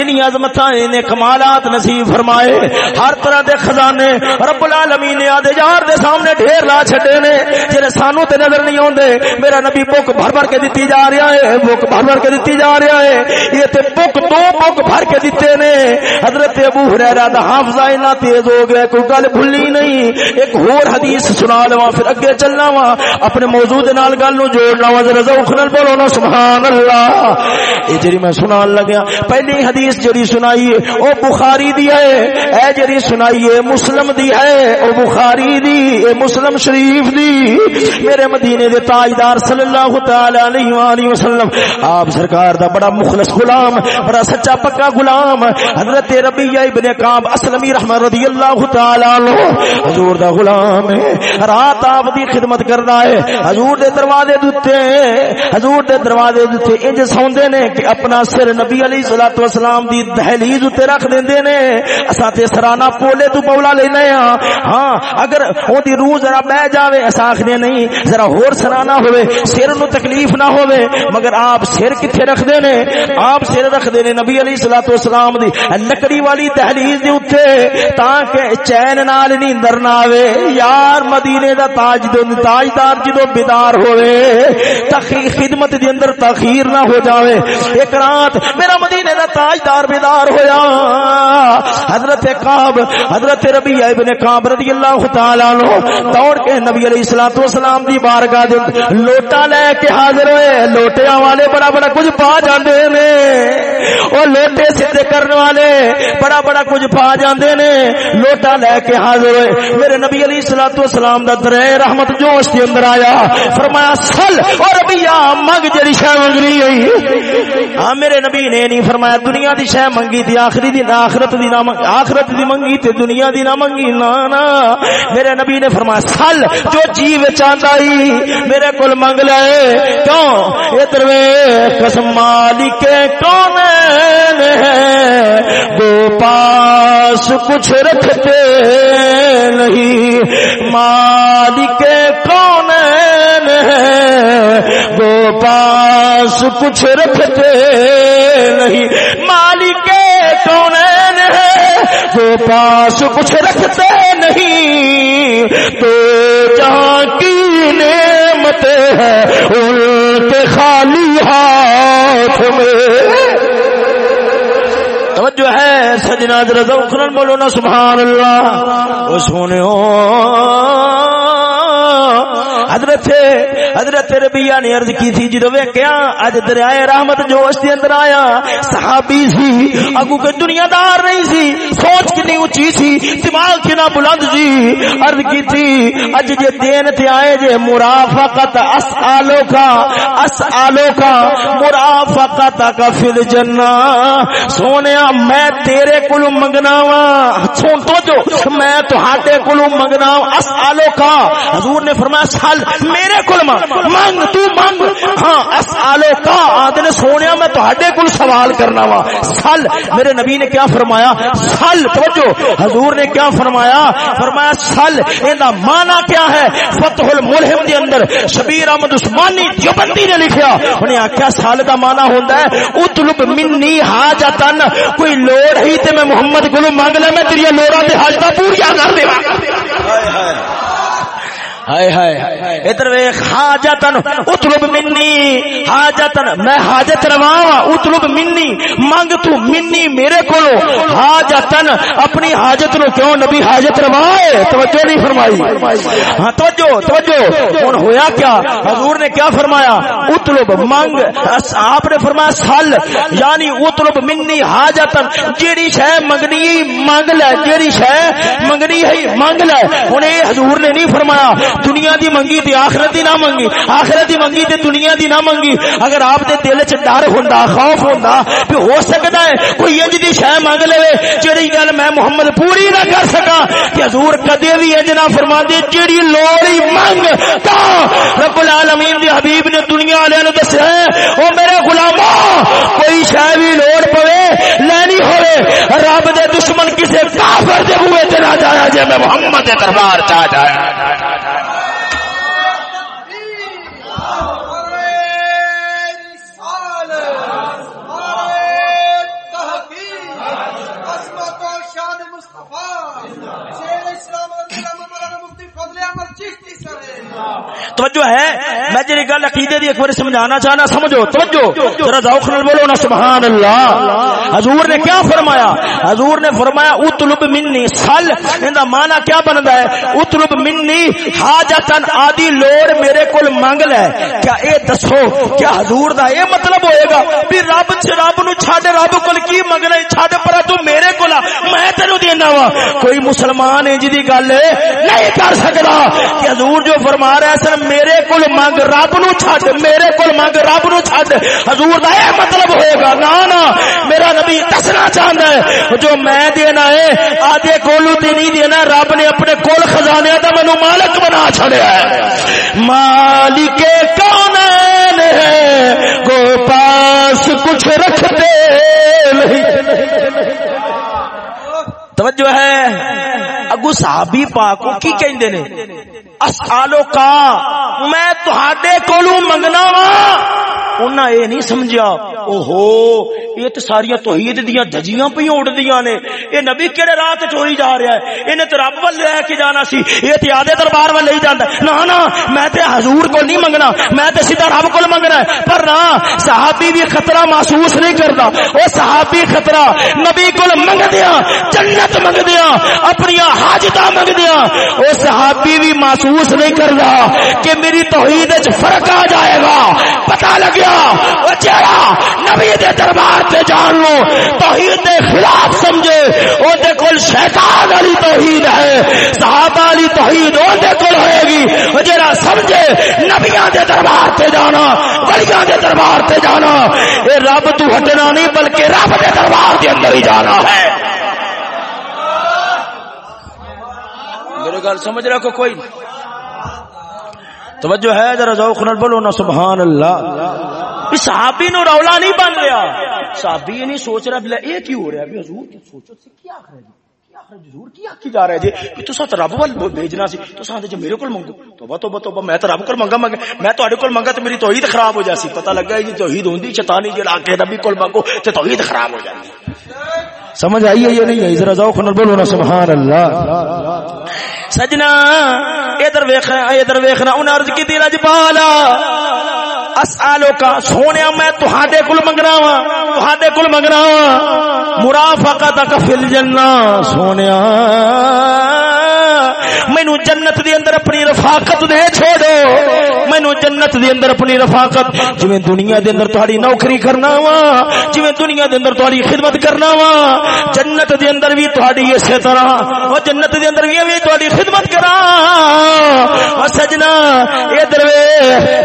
انہی عظمتاں انہیں کمالات نصیب فرمائے۔ ہر طرح دے خزانے رب العالمین نے آدھے یار دے سامنے ڈھیر لا چھڈے نے جڑے سانو تے نظر نہیں اوندے میرا نبی بک بھر بھر کے دتی جا رہا ہے بک بھر بھر کے دتی جا رہا ہے۔ یہ تے بک دو بک بھر کے دتے نے۔ حضرت ابو ہریرہ دا حافظہ اتنا تیز ہو گیا کوئی گل بھلی نہیں۔ ایک اور حدیث حدیث سنا لوا پھر اگے چلنا وا۔ اپنے موضوع دے نال گل نو جوڑنا وا، ذرا ذوق نال بولو نا، سبحان اللہ۔ اے جڑی میں سنان لگیا، پہلی حدیث جڑی سنائی ہے، او بخاری دی ہے۔ اے جڑی سنائی ہے، مسلم دی ہے۔ او بخاری دی، اے مسلم شریف دی۔ میرے مدینے دے تاجدار صلی اللہ تعالی علیہ والہ وسلم، آپ سرکار دا بڑا مخلص غلام، بڑا سچا پکا غلام، حضرت ربیہ ابن کعب اسلمی رحمہ رضی اللہ تعالی عنہ، حضور دا غلام ہے۔ رات آپ دی خدمت کردا ہے۔ حضور دے دروازے دتے حضور دے دروازے دتے انج سوندے نے کہ اپنا سر نبی علیہ الصلوۃ والسلام دی دہلیز تے رکھ دیندے نے۔ اساں تے سرانا پولے تو پولا لینے ہاں ہاں اگر او دی روح ذرا بہ جاوے، اساں آکھنے نہیں، ذرا ہور سرانا ہوے سر نو تکلیف نہ ہوے مگر آپ سر کتے رکھ دے نے؟ آپ سر رکھ دے نے نبی علیہ الصلوۃ والسلام دی لکڑی والی دہلیز دے اوتے تاکہ چین نال نیندر نہ آوے۔ یار بیدار مدینے دا تاج دو تاجدار جدو بیدار ہوئے تخیر خدمت دی اندر تاخیر نہ ہو جاوے۔ ایک رات میرا مدینے دا تاجدار بیدار ہویا۔ حضرت قاب حضرت ربیہ ابن قاب رضی اللہ تعالی عنہ دوڑ کے نبی علیہ الصلوۃ والسلام دی بارگاہ دے لوٹا لے کے حاضر ہوئے۔ لوٹیاں والے بڑا بڑا کچھ پا جاندے نے۔ او لوٹے سیدھے کرنے والے بڑا بڑا کچھ پا جاندے نے۔ لوٹا لے کے حاضر ہوئے۔ میرے نبی علیہ الصلوۃ والسلام دا درے رحمت جوش دے اندر آیا۔ فرمایا، سل اور ابیا منگ جڑی شے منگنی ہوئی۔ ہاں میرے نبی نے نہیں فرمایا، دنیا دی شے منگی تھی آخری دی آخرت دی نہ آخرت دی منگی تے دنیا دی نہ منگی۔ نا نا میرے نبی نے فرمایا، سل جو جی وچ آندا ہی، میرے کول منگ لے۔ کیوں؟ ادھر وے قسم مالک کون ہے؟ دو پاس کچھ رکھتے نہیں۔ مالک کون وہ پاس کچھ رکھتے نہیں۔ مالک کون وہ پاس کچھ رکھتے نہیں۔ تو جہاں کی نعمت ہے، ان کے خالی ہاتھ میں۔ توجہ ہے۔ سجنا درد بولو نا سبحان اللہ۔ وہ سونے حضرت حضرت ربیہ نے عرض کی تھی، جدو ویکھیا اج دریائے رحمت جوش دے اندر آیا، صحابی سی اگو کے دنیا دار نہیں سی، سوچ کتنی اونچی سی، دماغ کتنا بلند سی۔ عرض کی تھی اج جے دین تے آئے، جے مرافقت اسالو کا اسالو کا مرافقت کا فی الجنہ۔ سونیا میں تیرے کولو منگنا وا سن تو جو، میں تہاڈے کولو منگنا اسالو کا حضور نے فرمایا، سال میرے کول مانگ تو مانگ ہاں اسالو کا آدھے سونیا، میں تہاڈے کول سوال کرنا وا. سال میرے نبی نے کیا فرمایا؟ سال توجہ. حضور نے کیا فرمایا؟ فرمایا سال ایندا معنی کیا ہے؟ فتح الملہم دے اندر شبیر احمد عثمانی دیوبندی نے لکھیا۔ انہیں آکھیا سال دا معنی ہوندا ہے، اطلب منی حاجتن کوئی لوڑ ہی تے میں محمد کولو مانگ لے، میں تیری لوڑاں تے حاجتاں پوریاں کر دیواں۔ ہائے ہائے۔ ادھر حاجتن اطلب منی حاجتن میں حاجت روا اطلب منی، منگ تو منی میرے کو حاجتن اپنی حاجت نو کیوں نبی حاجت روا ہے؟ توجہ نہیں فرمائی۔ ہاں توجہ توجہ۔ ہن ہویا کیا؟ حضور نے کیا فرمایا؟ اطلب منگ آپ نے فرمایا سل یعنی اطلب منی حاجتن جیڑی شے منگنی مانگ لے، جیڑی شے منگنی ہے مانگ لے۔ ہن اے حضور نے نہیں فرمایا دنیا دی منگی تے آخرت دی نہ منگی، آخرت دی منگی تے دنیا دی نہ منگی۔ اگر آپ دے دل چ ڈر ہوندا، خوف ہوندا کہ ہو سکدا ہے، کوئی انج دی شے مانگ لے جڑی گل میں محمد پوری نہ کر سکا کہ حضور کدے بھی انج نہ فرما دے جڑی لوڑ ہی منگ، تا رب العالمین دے حبیب نے دنیا والے نے دسیا ہے، او میرے غلامو، کوئی شے بھی لوڑ پوے، لینی ہوے۔ رب دے دشمن کسے کافر دے بوئے تے نہ جایا جے میں محمد دے دربار چا جایا۔ توجہ ہے؟ میں جی گل عقیدے دی ایک بار سمجھانا چاہنا، سمجھو، توجہ۔ ذرا ذوق نال بولو نا سبحان اللہ حضور نے کیا فرمایا؟ حضور نے فرمایا، اطلب منی سل۔ ایندا معنی کیا بندا ہے؟ اطلب منی حاجتن آدی لوڑ میرے کول مانگ لے۔ کیا اے دسو، کیا حضور دا اے مطلب ہوئے گا؟ بھی رب چ رب نو چھڈ رب کول کی منگنا چھڈ پر تو میرے کول میں تینو دینا وا کوئی مسلمان انج دی گل نہیں کر سکدا۔ کہ حضور جو فرما رہا ہے سر میرے کول منگ، رب نو چھڈ، میرے کول منگ، رب نو چھڈ۔ حضور دا اے مطلب ہوئے گا نا نا، میرا نبی دسنا چاہندا ہے۔ جو میں دینا ہے، آدھے کولو تے نہیں دینا، رب نے اپنے کول خزانے دا مینوں مالک بنا چھڑیا ہے۔ مالک کون ہے گو پاس کچھ رکھتے نہیں۔ توجہ ہے۔ اگو صحابی پاک کی کہندے نے؟ اسالو کا میں تہاڈے کولوں منگنا وا۔ انہاں اے نہیں سمجھیا۔ او ہو یہ تے ساری توحید دیاں دجیاں پئی اڑدیاں نے۔ اے نبی کیڑے راہ تے چوری جا رہا ہے؟ اینے تے رب ول لے کے جانا سی۔ اے تے آدے دربار ول لے جاندا نا نا میں تے حضور کو نہیں منگنا۔ میں تے سیدھا رب کول منگنا ہے۔ پر نا صحابی بھی خطرہ محسوس نہیں کردا۔ او صحابی خطرہ، نبی کول منگ دیا جنت منگ دیا اپنی حاجت منگ دیا او صحابی بھی محسوس نہیں کردا کہ میری توحید وچ فرق آ جائے گا۔ پتہ لگیا او چہرہ نبی دے دربار تے جان لو، توحید دے خلاف سمجھے او دے کول شیطان والی توحید ہے، صحابہ والی توحید او دے کول ہوئے گی۔ او جڑا سمجھے، نبیاں دے دربار تے جانا، ولیاں دے دربار تے جانا، اے رب تو ہٹنا نہیں، بلکہ رب دے دربار دے اندر ہی جانا ہے۔ میرے گل سمجھ رہا کو کوئی؟ نہیں توجہ ہے، ذرا ذوق نال بولو نا سبحان اللہ اس صحابی نو رولا نہیں بن رہا۔ صحابی یہ نہیں سوچ رہا بلا یہ کی ہو رہا ہے؟ حضور کی سوچو؟ سے کیا کر رہے جی؟, جی؟ حضور کی آکی جا رہا ہے جی؟ کہ تو ساتھ رب وال بھیجنا سی۔ جی میرے کول منگو۔ توبہ توبہ توبہ، میں رب کول منگا منگا میں تو کول منگا تو میری توحید خراب ہو جاسی پتہ لگا جی توحید ہوندی، شیطانی جڑا کے نبی کول منگو تے توحید خراب ہو جاتی سمجھ آئی ہے یا نہیں؟ آئی ذرا ذوق نہ بولو نا سبحان اللہ سجنا، ادھر ویکھنا ادھر ویکھنا، انہاں عرض کیتی رجبالا اسالو کا سونیا میں تہاڈے کول منگنا وا تہاڈے کول منگنا وا مرافقتک کا فل جنہ سونیا۔ مینو جنت دے اندر اپنی رفاقت دے چھوڑو۔ مینو جنت دے اندر اپنی رفاقت۔ جویں دنیا دے اندر تہاڈی نوکری کرنا وا، جویں دنیا دے اندر تہاڈی خدمت کرنا وا، جنت دے اندر بھی تہاڈی اسی طرح، او جنت دے اندر بھی تہاڈی خدمت کراں او سجنا ادھر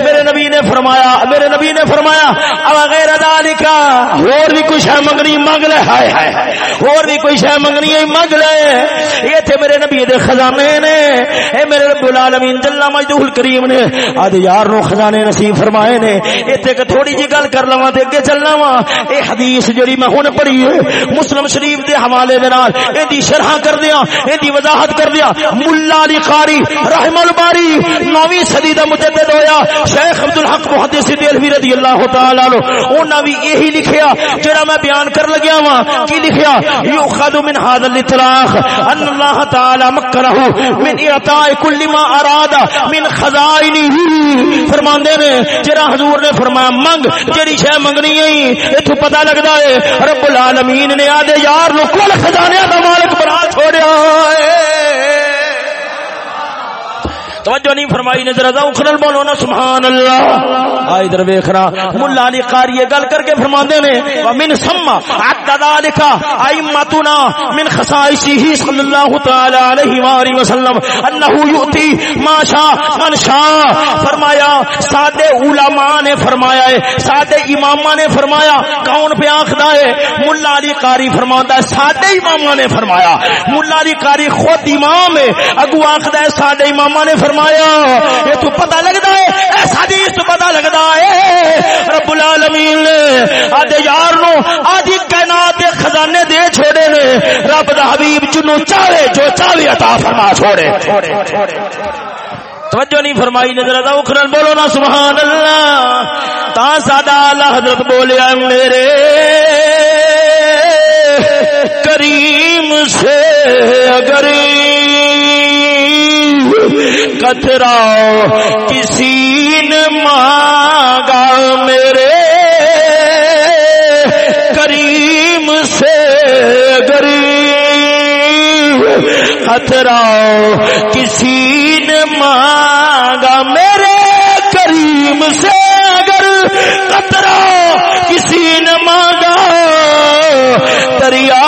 میرے نبی نے فرمایا، میرے نبی نے فرمایا اب غیر ذالک اور بھی کچھ ہے منگنی منگ لے۔ ہائے ہائے اور بھی کوئی شے منگنی ہے منگ لے۔ یہ تھے میرے نبی دے خزانے نے اے میرے رب العالمین جل مجدہ الکریم نے اج یار نو خزانے نصیب فرمائے نے ایتھے کہ تھوڑی جی گل کر لواں تے اگے چلنا وا اے حدیث جڑی میں ہن پڑھی ہے، مسلم شریف دے حوالے دے نال ایں دی شرح کر دیاں ایں دی وضاحت کر دیاں۔ مولا علی قاری رحم الباری، نویں صدی دا مجدد ہویا، شیخ عبد الحق محدث دہلوی رضی اللہ تعالی عنہ، انہاں بھی یہی لکھیا، جڑا میں بیان کر لگیا وا کی لکھیا؟ یؤخذ من هذا الاطلاق، ان اللہ تعالی مکنہ من اعطاء کل ما اراد من خزائنہ فرماندے نے، جڑا حضور نے فرمایا، منگ، جڑی شے منگنی ہے ایتھوں پتہ لگدا ہے، رب العالمین نے آدے یار نو کل خزانے دا مالک بنا چھوڑیا ہے۔ توجہ نہیں فرمائی نے ذرا اخرل بولو نا سبحان اللہ آئے در ویکھنا مولا علی قاری گل کر کے فرماندے نے، ومن سما عد ذلك ائمتنا من خصائصه صلی اللہ تعالی علیہ والہ وسلم انه یؤتی ما شاء من شاء۔ فرمایا ساڈے علماء نے فرمایا ہے ساڈے اماماں نے فرمایا، کون پہ آکھدا ہے؟ مولا علی قاری فرماندا ہے ساڈے اماماں نے فرمایا۔ مولا علی قاری خود امام ہے اگو آکھدا ہے ساڈے اماماں نے فرمایا۔ فرمایا، یہ تو پتہ لگتا ہے اس حدیث تو پتہ لگتا ہے۔ رب العالمین نے آدھے یار نو آدھی کائنات دے خزانے دے چھوڑے نے۔ رب دا حبیب جنو چاہے جو چاہے عطا فرما چھوڑے۔ توجہ نہیں فرمائی، نظر آتا اخرن بولو نا، سبحان اللہ۔ تا سادہ اللہ حضرت بولیا میرے کریم سے اگر کترا، کسی نے مانگا میرے کریم سے غریب۔ خطرہ کسی نے مانگا میرے کریم سے اگر خطرہ کسی نے مانگا۔ دریا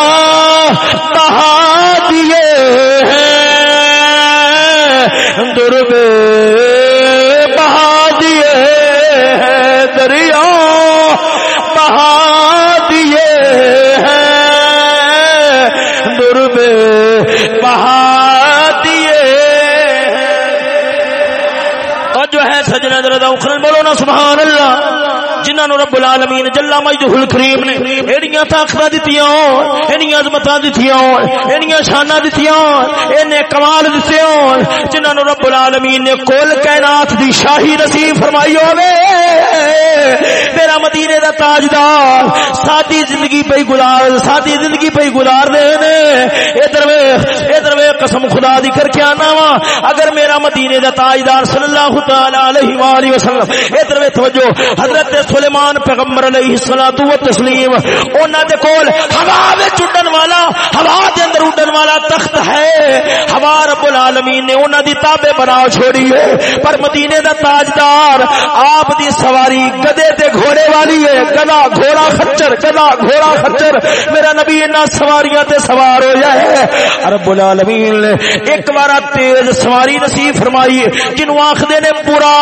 کہا دیے دربے بہا دیے ہیں دریا، بہا دیے ہیں دربے بہا دیے اور جو ہے سجنا درد اخرن بولو نا سبحان اللہ۔ جنہوں رب العالمین جلا مجدہ الکریم نے ایڑیاں طاقتاں دتیاں اینیاں عظمتاں دتیاں اینیاں شاناں دتیاں اینے کمال دتے ہون جنہوں رب العالمین نے کل کائنات دی شاہی نصیب فرمائی ہوے تیرا مدینے دا تاجدار سادی زندگی پہ گزار، سادی زندگی پہ گزار دے نے۔ ادھر ویکھ ادھر ویکھ، قسم خدا دی کر کے آنا وا۔ اگر میرا مدینے دا تاجدار صلی اللہ تعالی علیہ والہ وسلم، ادھر ویکھ توجہ، حضرت سلیمان پیغمبر علیہ الصلوۃ والتسلیم، انہاں دے کول ہوا وچ اڈن والا، ہوا دے اندر اڈن والا تخت ہے۔ ہوا رب العالمین نے انہاں دی تابع بنا چھوڑی ہے۔ پر مدینے دا تاجدار آپ دی سواری گدے تے گھوڑے والی ہے۔ گدا گھوڑا خچر، گدا گھوڑا خچر۔ میرا نبی انہاں سواریاں تے سوار ہو جائے رب العالمین نے ایک بار تیز سواری نصیب فرمائی جنوں آکھدے نے پورا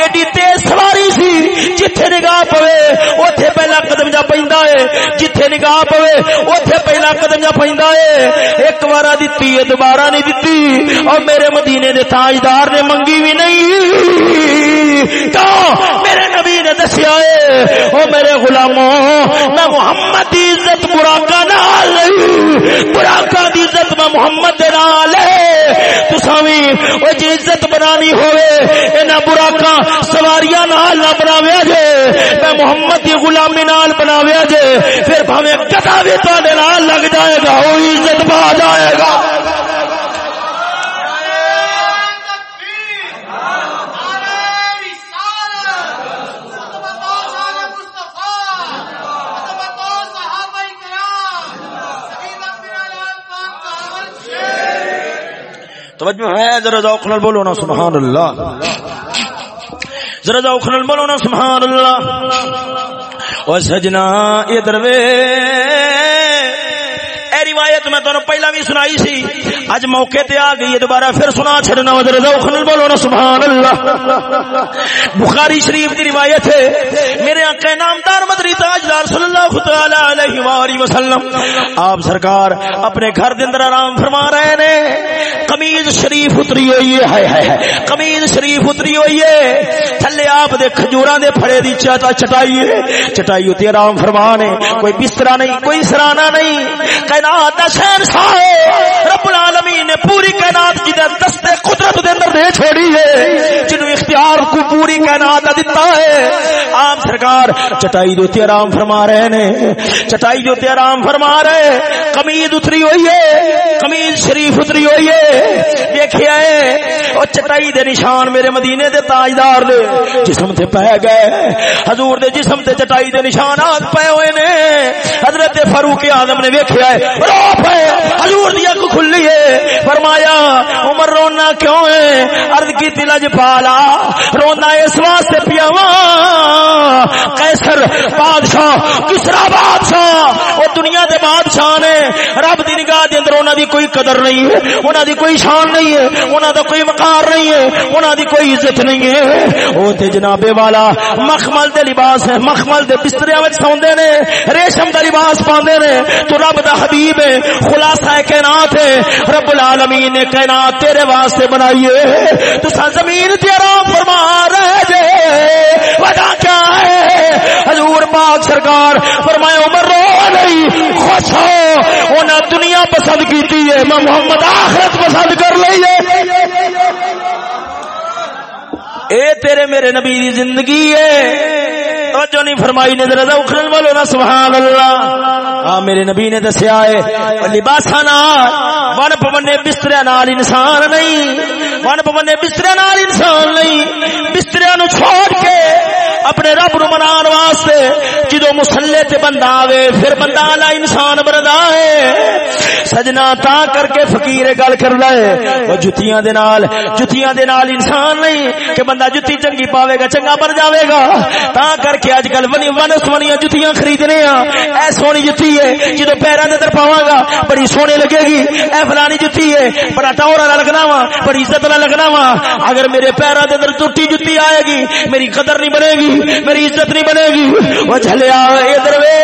ایڈی تیز سواری سی جتھے جتھے نگاہ پوے، اوتھے پہلا قدم جا پیندا ہے۔ جتھے نگاہ پوے، اوتھے پہلا قدم جا پیندا ہے۔ ایک بار دتی ہے، دوبارہ نہیں دتی۔ اور میرے مدینے دے تاجدار نے منگی بھی نہیں۔ تو میرے نبی نے دسیا ہے، او میرے غلاموں میں محمد دی عزت براکا نال نہیں براکا دی عزت میں محمد دے نال ہے۔ تساں وی، او جی عزت بنا نہیں ہوے انہاں براکا سواریاں نال نہ بناویا جے میں محمد دی غلامی نال بناویا جے، پھر بھاویں گدا وی تواڈے نال لگ جائے گا، او عزت پا جائے گا۔ توجہ ہے، ذرا ذوق نال بولو نا، سبحان اللہ۔ ذرا ذوق نال بولو نا، سبحان اللہ۔ او سجنا ادھر وے میں تانوں پہلا بھی سنائی سی۔ اج موقع تے آ گئی دوبارہ پھر سنا چھڑنا ذرا ذوق نال بولو نا سبحان اللہ بخاری شریف کی روایت ہے، میرے آقا نامدار مدری تاجدار صلی اللہ تعالی علیہ والہ وسلم، آپ سرکار اپنے گھر دے اندر آرام فرما رہے نے۔ قمیض شریف اتری ہوئی ہے، ہائے ہائے قمیض شریف اتری ہوئی ہے۔ تھلے آپ دے کھجوراں دے پھڑے دی چاٹا چٹائی ہے۔ چٹائی ہوتی آرام فرما نے۔ کوئی بستر نہیں، کوئی سرانا نہیں۔ کائنات دا شہنشاہ رب العالمین نے پوری کائنات جی دست قدرت دے اندر دے چھوڑی ہے۔ جنوں اختیار کو پوری کائنات دا دتا ہے۔ آپ سرکار چٹائی دے آرام فرما رہے نے۔ چٹائی دے آرام فرما رہے۔ قمیض اتری ہوئی ہے۔ قمیض شریف اتری ہوئی ہے۔ دیکھیا ہے او چٹائی دے نشان میرے مدینے دے تاجدار دے جسم تے پے گئے۔ حضور دے جسم تے چٹائی دے نشانات پے ہوئے نے۔ حضرت فاروق اعظم نے ویکھیا ہے۔ رو پے! حضور دی اکھ کھلی ہے۔ فرمایا، عمر رونا کیوں ہے؟ عرض کی تلج پالا، رونا اس واسطے پیاواں قیصر بادشاہ، کسرا بادشاہ او دنیا دے بادشاہ نے۔ رب دی نگاہ دے اندر انہاں دی کوئی قدر نہیں ہے، انہاں دی کوئی شان نہیں ہے، انہاں دا کوئی وقار نہیں ہے، انہاں دی کوئی عزت نہیں ہے۔ او تے جناب والا، مخمل دے لباس ہے، مخمل دے بستریاں وچ سوندے نے، ریشم دا لباس پاندے نے۔ تو رب دا حبیب ہے خلاصہ کائنات ہے۔ رب العالمین نے کائنات تیرے واسطے بنائی ہے۔ تو زمین تے آرام فرما رہے جے۔ وجہ کیا ہے؟ حضور پاک سرکار فرمائے عمر رو نہیں، خوش ہو۔ انہاں دنیا پسند کیتی ہے، میں محمد آخرت پسند کر لئی ہے۔ اے تیرے میرے نبی دی زندگی ہے۔ توجہ نہیں فرمائی نے، ذرا اکھرن والو نا سبحان اللہ ہاں میرے نبی نے دسیا ہے لباساں نال ون پونے بسترے نال انسان نہیں، ون پونے بسترے نال انسان نہیں بسترے نو چھوڑ کے اپنے رب نو منان واسطے جدو مسلے تے بندہ آوے، پھر بندہ اعلی انسان بندا ہے۔ سجنا تا کر کے فقیر گل کردا ہے او جتیاں دے نال، جتیاں دے نال انسان نہیں، کہ بندہ جتی چنگی پاوے گا، چنگا بن جاوے گا۔ تا کر کے اج کل ونی ون سونیاں جتیاں خریدنے ہاں۔ اے سونی جتی ہے، جدو پیراں دے اندر پاواں گا، بڑی سونے لگے گی۔ اے فلانی جتی ہے، بڑا ٹاورا لگنا وا، بڑی عزت نہ لگنا وا۔ اگر میرے پیراں دے اندر ٹوٹی جتی آئے گی، میری قدر نہیں بنے گی، میری عزت نہیں بنے گی۔ وہ جھلیا ادھر وے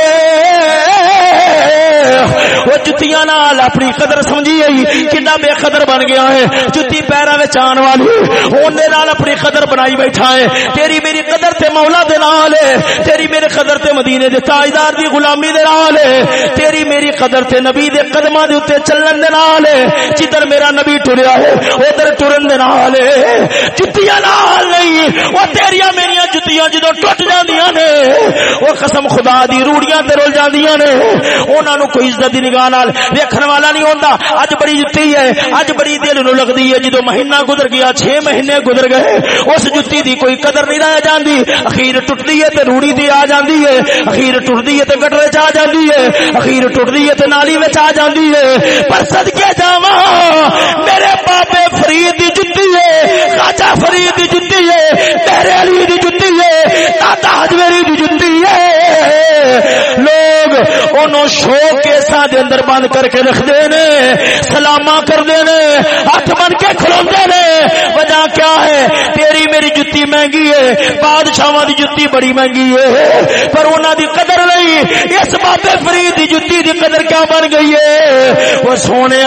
وہ جتیاں نال اپنی قدر سمجھی گئی کنا بے قدر بن گیا ہے۔ جتی پیروں میں آن والی، اونے نال اپنی قدر بنائی بیٹھا ہے۔ تیری میری قدر تے مولا دے نال ہے۔ تیری میرے قدر تے مدینے دے تاجدار دی غلامی دے نال تیری قدر تے نبی دے قدماں دے اوتے چلن دے نال ہے۔ جدھر میرا نبی ٹریا ہے، ادھر ٹرن دے نال جتیاں نال نہیں، وہ تیریاں میریاں جتیاں جدوں ٹوٹ جاندیاں نے، وہ قسم خدا دی روڑیاں تے رول جاندیاں نے۔ انہاں نو کوئی عزت دی نگاہ نال ویکھن والا نہیں ہوندا۔ اج بڑی جتی ہے، اج بڑی دل نو لگدی ہے۔ جدوں مہینہ گزر گیا 6 مہینے گزر گئے، اس جتی دی کوئی قدر نہیں رہ جاندی۔ اخیر ٹٹدی ہے تے روڑی دی آ جاندی ہے۔ اخیر ٹٹدی ہے تے گٹر وچ آ جاندی ہے۔ اخیر ٹٹدی ہے تے نالی وچ آ جاندی ہے، پر صدکے جاواں، میرے بابے فرید دی جتی ہے، خواجہ فرید دی جتی ہے، میرے علی دی جتی ہے، دادا حجویری دی جتی ہے۔ لوگ انہوں شوق کے ساتھ اندر بند کر کے رکھ دے نے سلاما کر دے نے، ہاتھ بن کے کھلوندے نے۔ وجہ کیا ہے؟ تیری میری جتی مہنگی ہے بادشاہ دی جتی بڑی مہنگی ہے، پر انہوں دی قدر نہیں، اس بابے فرید دی جتی دی قدر اندر کیا بن گئی ہے؟ وہ سونے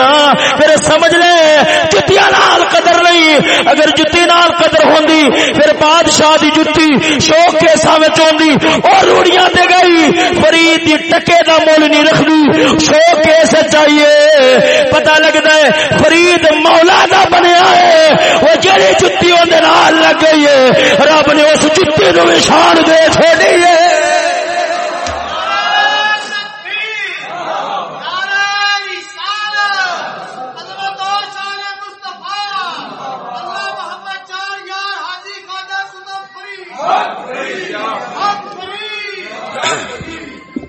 پھر سمجھ لے جتیاں نال قدر نہیں۔ اگر جتی نال قدر ہوندی، پھر بادشاہ دی جتی شوق کے سامنے ہوندی۔ اور روڑیاں دے گئی، فرید دی ٹکے دا مول نہیں رکھدی۔ شوق کے سچائیے پتہ لگدا ہے، فرید مولا دا بنیا ہے۔ وہ جڑی جتی اون دے نال لگ گئی ہے، رب نے اس جتی نو نشان دے چھوڑی ہے۔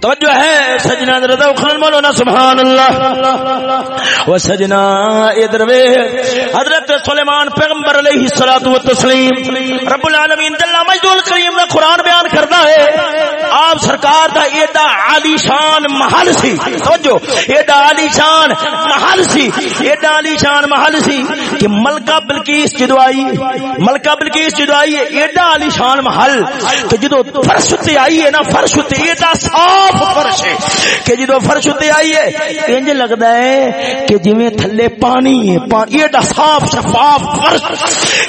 توجہ ہے سجنا رضا خلل مولانا سبحان اللہ وہ سجنا ادھر وے حضرت سلیمان پیغمبر علیہ الصلوۃ والتسلیم۔ رب العالمین جل مجدول کریم دا قرآن بیان کردا ہے۔ آپ سرکار دا ایڈا عالی شان محل سی۔ سمجھو ایڈا عالی شان محل سی۔ ایڈا عالی شان محل سی کہ ملکہ بلقیس جدو آئی ملکہ بلقیس جدو آئی ایڈا عالی شان محل۔ کہ جدو فرش تے آئی ہے نا، فرش تے ایڈا صاف فرش ہے کہ جدو فرش تے آئی ہے، انج لگدا ہے کہ جویں تھلے پانی ہے پانی ایڈا صاف شفاف فرش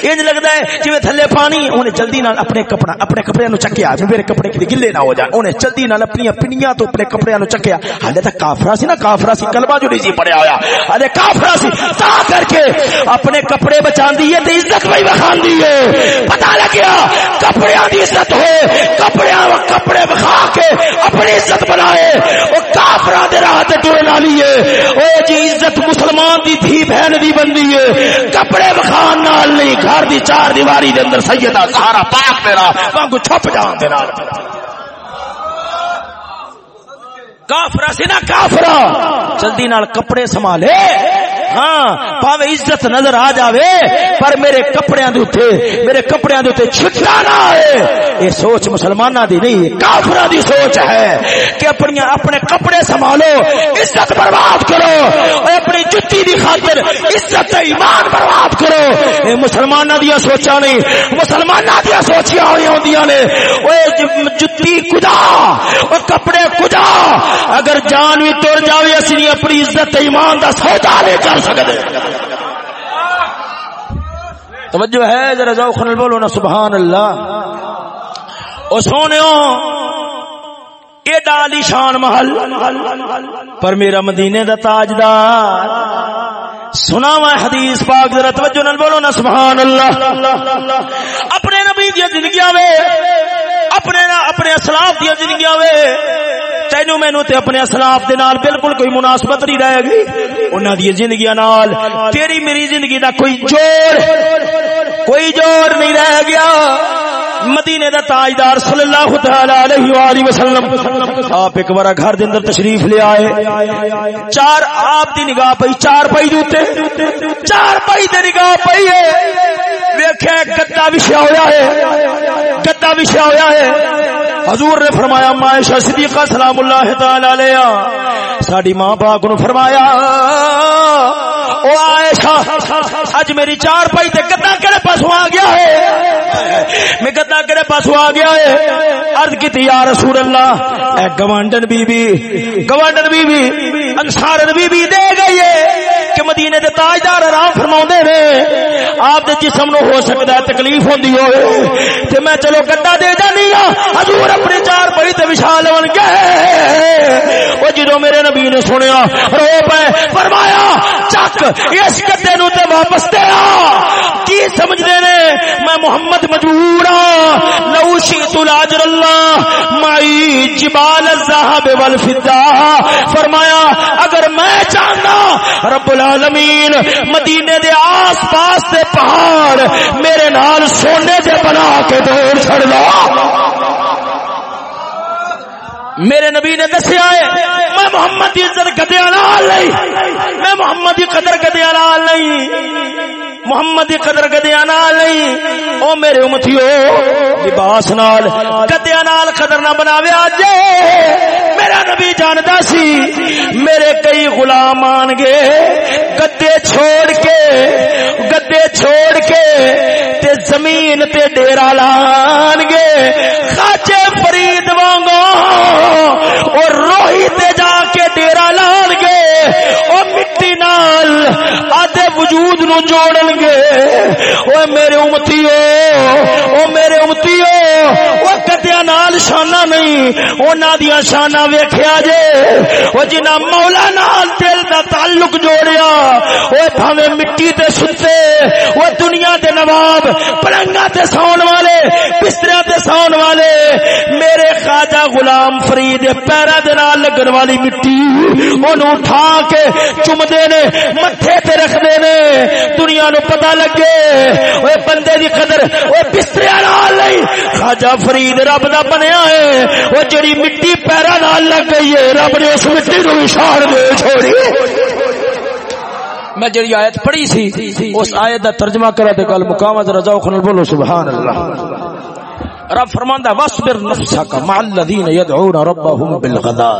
انج لگدا ہے جویں تھلے پانی اونے جلدی نال اپنے کپڑا اپنے کپڑے نو چکیا میرے کپڑے کدی گلے نہ ہو جان اونے جلدی نال اپنی پنیاں تو اپنے کپڑے نو چکیا ہالے تک کافرا سی نا کافرا سی، کلمہ جو نہیں جی پڑیا ہویا۔ ہالے کافرا سی، تا کر کے اپنے کپڑے بچاندی ہے تے عزت وہی بخاندی ہے۔ پتہ لگیا کپڑے دی عزت ہے کپڑے کپڑے بخا کے اپنی عزت بنائے او کافرا دے راہ تے ٹرن والی ہے۔ او جی عزت مسلمان دی تھی بہن دی بندی ہے۔ کپڑے بخان نال نہیں، گھر دی چار دیواری دے اندر سیدہ سہارا پاک میرا وانگو چھپ جان دے نال۔ کافرا سی نا کافرا جلدی نال کپڑے سنبھالے۔ ہاں پاوے عزت نظر آ جاوے، پر میرے کپڑے دے میرے کپڑے دے چھٹا نہ آئے یہ سوچ مسلمانہ دی نہیں کافرہ دی سوچ ہے کہ اپنی اپنے کپڑے سنبھالو، عزت برباد کرو۔ اور اپنی جتی دی خاطر عزت ایمان برباد کرو۔ یہ مسلمانہ دیا سوچا نہیں مسلمانہ دیا سوچیاں ہوئی ہوندیاں نے۔ وہ جتی کجا وہ کپڑے کجا اگر جان بھی تر جاوے اسی اپنی عزت ایمان دا سودا لے کر سکتے۔ توجہ ہے، ذرا ذوق نال بولو نا سبحان اللہ او سونےو ایڈا علی شان محل۔ پر میرا مدینے دا تاجدار۔ سنا حدیث پاک، ذرا توجہ نال بولو نا سبحان اللہ اپنے نبی دی زندگیاں وے، اپنے نا، اپنے اسلاف دی زندگیاں وے۔ تینو مینو تے اپنے اسلاف دے نال بالکل کوئی مناسبت نہیں رہے گی۔ انہاں دی زندگیاں نال تیری میری زندگی دا کوئی جوڑ کوئی جوڑ نہیں رہ گیا۔ مدینے دا تاجدار صلی اللہ تعالی علیہ والہ وسلم. آپ ایک بار گھر دے اندر تشریف لے آئے. چار آپ دی نگاہ پئی، چار پئی دے چار پئی تے نگاہ پئی ہے. ویکھیا گدا وچھیا ہویا ہے. گدا وچھیا ہویا ہے. حضور نے فرمایا، معائشہ صدیقہ سلام اللہ تعالی علیہ. ساڈی ماں پاک نو فرمایا، او عائشہ اج میری چار پائی تے گدا کڑے پاسو آ گیا ہے؟ میں گدا کڑے پاسو آ گیا ہے؟ عرض کی یا رسول اللہ، اے گوانڈن بی بی گوانڈن بی بی انصارن بی بی دے گئی ہے۔ کہ مدینے دے تاجدار آرام فرماوندے نے، آپ دے جسم نو ہو سکدا ہے تکلیف ہوندی ہوئے تے میں چلو گدا دے جانی ہاں حضور اپنے چار پئی تے وشال بن گئے۔ او جدوں میرے نبی نے سنیا، رو پے، فرمایا، چک، اس گدے نو تے واپس دے آ۔ کی سمجھدے نے؟ میں محمد مجبور ہاں لو شئت لاجر اللہ، مائی جبال الذهب والفضہ فرمایا رب العالمین مدینے دے آس پاس دے پہاڑ، میرے نال سونے دے بنا کے دوڑ چھڑ لو۔ میرے نبی نے دسیا ہے، میں محمد کی عزت گدیا نال نہیں، میں محمد کی قدر گدیا نال نہیں، محمد کی قدر گدیا نال نہیں۔ او میرے امتیو لباس نال گدیا نال قدر نہ بناوے اج میرا نبی جاندا سی، میرے کئی غلام آن گے، گدے چھوڑ کے، گدے چھوڑ کے تے زمین تے ڈیرا لان گے۔ خاجے فرید وانگو اور روہی تے جا کے ڈیرا لان گے اور مٹی نال آدھے وجود نو جوڑن گے۔ اور میرے امتی امتیو، او میرے امتی او کدیا نال شانہ نہیں او نا دیا شانہ ویکھیا جے۔ او جنا مولا نال دل دا تعلق جوڑیا، او بھاوے مٹی تے ستے، او دنیا دے نواب پلنگا تے سون والے بسترا تے سون والے۔ میرے خواجہ غلام فرید پیرا دنال لگن والی مٹی انہوں اٹھا کے چمدے نے، متھے تے رکھ دے نے۔ دنیا نو پتہ لگے اوے بندے دی قدر، وہ بستر نال نہیں، خواجہ فرید رب دا بنیا ہے، وہ جڑی مٹی پیرا نال لگ گئی ہے، رب نے اس مٹی نو شاڑ دے چھوڑی۔ میں جڑی آیت پڑھی سی، اس آیت دا ترجمہ کرا تے کل مقامت ذرا جاؤ بولو سبحان اللہ۔ رب فرماندا واسبر نفسک مع الذين يدعون ربهم بالغداء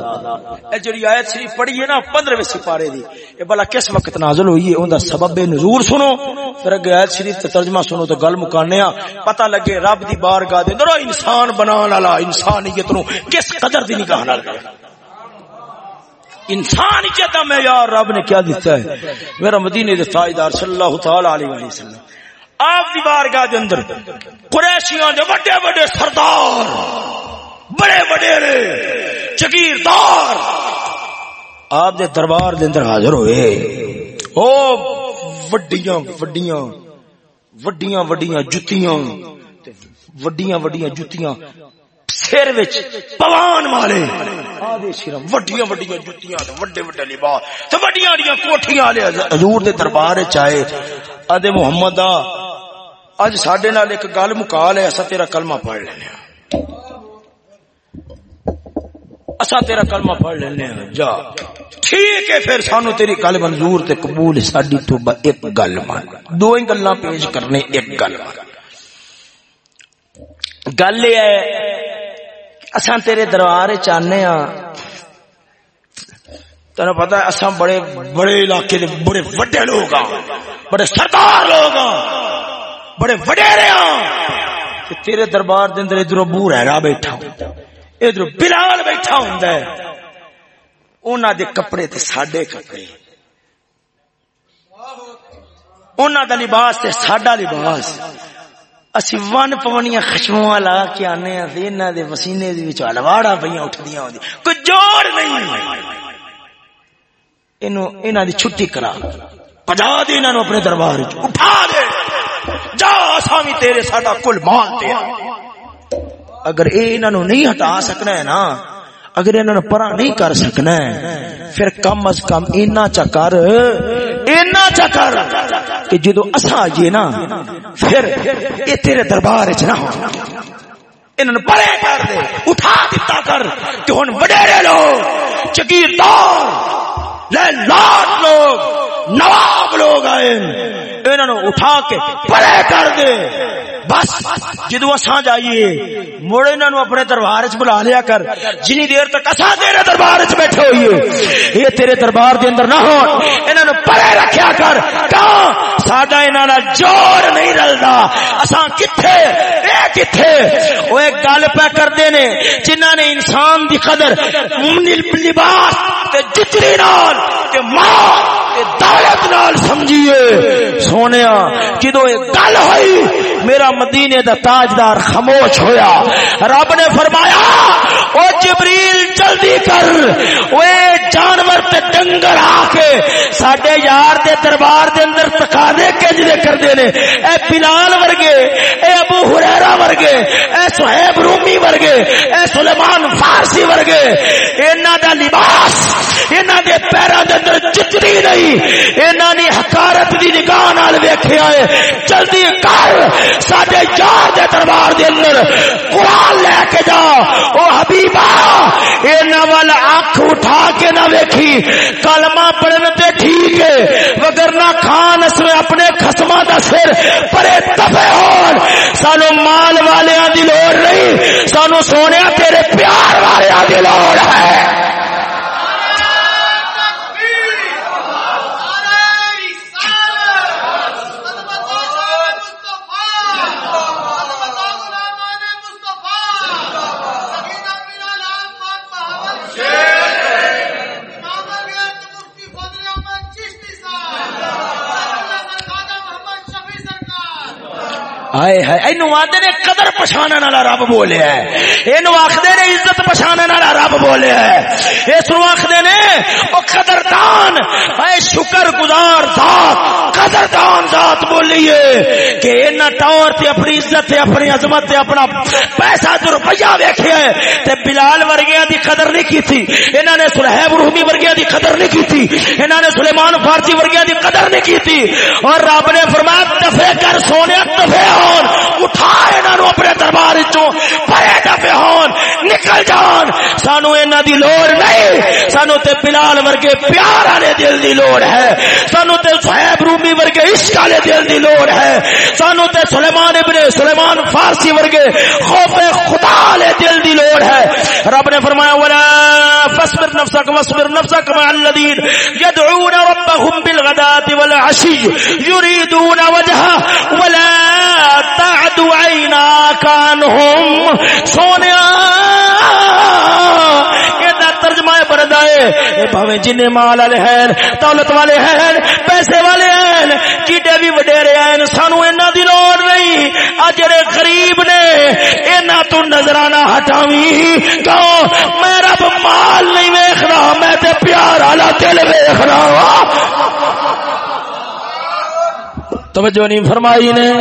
اے جڑی ایت شریف پڑھی ہے نا 15ویں سپارے دی، اے بلا کس وقت نازل ہوئی ہے، اوندا سبب نزول سنو، پھر اگے ایت شریف تے ترجمہ سنو تے گل مکانے آ، پتہ لگے رب دی بارگاہ دے اندر انسان بنان والا انسانیت نو کس قدر دی نگاہ نال انسان جدا میں یار رب نے کیا دیتا ہے، میرا مدینے دے تاجدار صلی اللہ تعالی علیہ وسلم آپ دی بارگاہ دے اندر قریشیاں دے بڑے بڑے سردار، بڑے بڑے جگیردار۔ آپ دے دربار دے اندر حاضر ہوئے۔ او وڈیاں وڈیاں وڈیاں وڈیاں جتیاں وڈیاں وڈیاں جتیاں سر وچ پوان والے آدھے سر وڈیاں وڈیاں جتیاں وڈے وڈے لباس تے وڈیاں وڈیاں کوٹھیاں والے حضور دے دربار وچ آئے۔ ادے محمد اج سڈے نال ایک گل مکا لے اصا تیرا کلمہ پڑھ لینا ہاں۔ اصا تیرا کلمہ پڑھ لینا ہاں۔ جا۔ ٹھیک ہے، پھر سانو تیری گل منظور تے قبول ساڈی تو ایک گل مان دو ہی گلاں پیش کرنے، ایک گل مان گل یہ ہے، اساں تیرے دربار چاہنے ہاں۔ تینا پتا ہے، اساں بڑے بڑے علاقے دے، بڑے وڈے لوگ ہاں۔ بڑے سردار لوگ ہاں۔ بڑے وڈیرے ہاں تیرے دربار دے اندر ادھر ابو رہا بیٹھا ادھر بلال بیٹھا ہوں انہوں دے کپڑے تے ساڈے کپڑے۔ انہوں دا لباس تے ساڈا لباس۔ اسی ون پونیاں خشموا لا کے آنے ہاں، انہوں دے وسینے دے وچ الواڑا پئیاں اٹھدیاں ہوندی کوئی جوڑ نہیں۔ انہوں انہوں دی چھٹی کرا۔ پجا دے انہوں اپنے دربار اٹھا دے۔ جا بھی تیرے ساڈا کل مال دیا اگر اے انہاں انہوں نہیں ہٹا سکنا ہے نا، اگر انہوں نے پرا نہیں کر سکنا ہے، پھر کم از کم اینا چکر اینا چکر کہ جدو اسا آئیے نا، پھر اے تیرے دربار چ نہ ہو۔ انہوں پرے کر دے، اٹھا دیتا کر کہ ہن وڈیرے لوگ چکیردار لے لاٹ لوگ، نواب لوگ آئے انہوں نے اٹھا کے پرے کر دے۔ بس، جدو اصا جائیے، مڑ انہوں اپنے دربار چ بلا لیا کر۔ جنی دیر تک اصا تیرے دربار چ بیٹھے ہوئیے۔ یہ تیرے دربار دے اندر نہ ہو انہوں پرے رکھیا کر۔ کہاں ساڈا انہاں انہوں جوڑ نہیں رلدا۔ اصا کتھے؟ اے کتھے؟ وہ ایک گل پہ کرتے نے جنہ نے انسان دی قدر لباس تے جتری نال تے ماں تے دولت نال سمجھیے۔ سونے جدو یہ گل ہوئی میرا مدینے دا تاجدار خاموش ہویا۔ رب نے فرمایا، او جبریل، جلدی کر۔ وہ جانور تے ڈنگر آ کے سڈے یار دے دربار دے اندر تقاضے کنجدے کردے نے۔ اے بلال ورگے، اے ابو ہریرا ورگے، اے سہیب رومی ورگے، اے سلیمان فارسی ورگے۔ انہاں دا لباس، انہاں دے پیراں دے اندر چتری نہیں، انہاں نے ویکھیا ہے جلدی کر ساڈے یار دے دربار دے اندر قرآن لے کے جا او حبیبا انہاں والا اکھ اٹھا کے نہ ویکھی کلمہ پڑھن تے ٹھیک ہے وگرنہ کھان اس میں اپنے خصمہ دا سر پرے تفے ہون سانو مال والے دی لوڑ نہیں سانو سونے تیرے پیار والے دی لوڑ ہے آئے ہے۔ اینو آدھے نے قدر پچھانا والا رب بولیا ہے۔ اینو آخدے نے عزت پچھانا والا رب بولیا ہے۔ اس نو آخدے نے او قدردان، اے شکر گزار ذات، قدردان ذات بولیے کہ اینا ٹور تے اپنی عزت تے اپنی عظمت تے اپنا پیسہ تے روپیہ ویکھیا ہے تے بلال ورگیاں دی قدر نہیں کیتی انہاں نے سلیحب رومی ورگیاں دی قدر نہیں کیتی انہاں نے سلیمان فارسی ورگیاں دی قدر نہیں کیتی۔ اور رب نے فرمایا دفے کر سونے دفے ہون اٹھا انہاں نو اپنے دربار وچوں، پرے دفے ہون، نکل جان۔ سانو انہاں دی لوڑ نہیں، سانو تے بلال ورگے پیار والے دل دی لوڑ ہے۔ سانو تے صہیب رومی ورگے عشق والے دل دی لوڑ ہے۔ سانو تے سلیمان ابن سلیمان فارسی ورگے خوف خدا والے دل دی لوڑ ہے۔ رب نے فرمایا، ولا فاصبر نفسك واصبر نفسك مع الذين يدعون ربهم بالغداة والعشي يريدون وجهه ولا عيناك عنهم سونیا ترجمہ بنتا ہے۔ بھاوے جن مال والے ہیں، دولت والے ہیں، پیسے والے ہیں کیڈے بھی وڈیرے ہیں، سانو انہاں دی لوڑ نہیں۔ آ غریب نے، انہاں تو نظرانہ ہٹاوی کہو میں رب مال نہیں ویکھ میں تے پیار والا دل ویکھ ہاں۔ توجہ نہیں فرمائی نے۔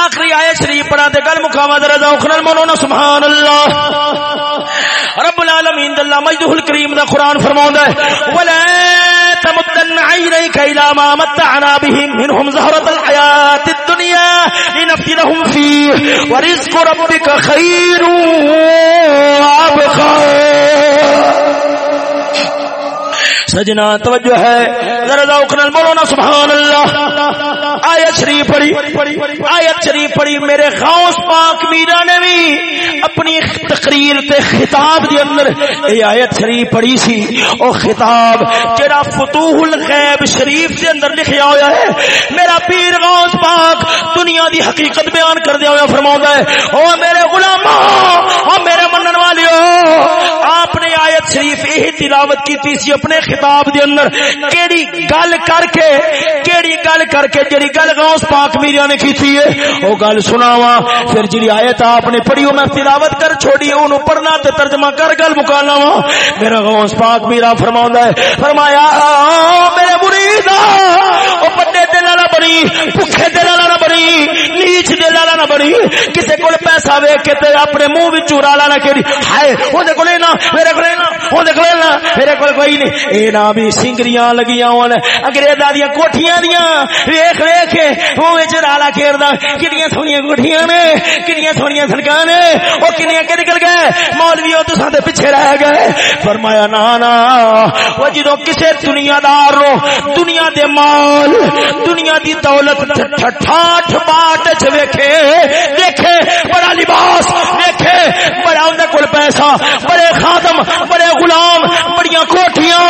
آخری آئے شریف پڑھا تے گل مقامہ درجہ اخرى المنون سبحان اللہ رب العالمین اللہ مجدہ الکریم دا قرآن فرماؤں ہے، ولا تمدن عینیک الى ما متعنا بهم منهم زہرت الحیات الدنیا لنفتنهم فیه ورزق ربک خیر وابخار سجنا توجہ ہے۔ ذرا ذوق نال بولو نا سبحان اللہ آیت شریف پڑھی۔ آیت شریف پڑھی۔ میرے غوث پاک میرا نے بھی اپنی تقریر تے خطاب دی اندر اے آیت شریف پڑھی سی۔ او خطاب جڑا فتوح الغیب شریف دے اندر لکھیا ہویا ہے۔ میرا پیر غوث پاک دنیا دی حقیقت بیان کر دیا ہویا فرماوندا ہے۔ او میرے غلامو، او میرے منن والیو، آپ نے آیت شریف یہی تلاوت کی سی، اپنے خطاب کتاب دے اندر کیڑی گل کر کے، کیڑی گل کر کے جڑی گل غوث پاک میرا نے کیتی ہے، او گل سناواں۔ پھر جڑی ایت آپ نے پڑھی، او میں تلاوت کر چھوڑی اونوں پڑھنا تے ترجمہ کر گل مکانا وا میرا غوث پاک میرا فرماوندا ہے، فرمایا میرے مرید او بڑے دل والا بنی، بھوکے دل والا نہ بنی، نیچ دل والا نہ بنی۔ کسے کول پیسہ ویکھ کے تے اپنے منہ وچ چورا لانا کیڑی ہائے او دے نہ میرے کولے نہ دے نہ میرے کول کوئی نہیں۔ اے بھی سنگریاں لگیاں ہون انگریزاں دی کوٹھیاں دیاں۔ ویکھ ویکھ وچ رالا کھیردا سونیاں کوٹھیاں نے، کڈیاں سونیاں سڑکاں نے، او کنیاں کہ نکل گئے۔ مولویو تو پیچھے رہ گئے۔ فرمایا نا نا او جدوں کسے دنیا دار نو دنیا دے مال، دنیا دی دولت ٹھاٹ باٹ چ ویکھے دیکھے بڑا لباس دیکھے بڑا اون کول پیسہ، بڑے خادم، بڑے غلام، بڑیاں کوٹھیاں،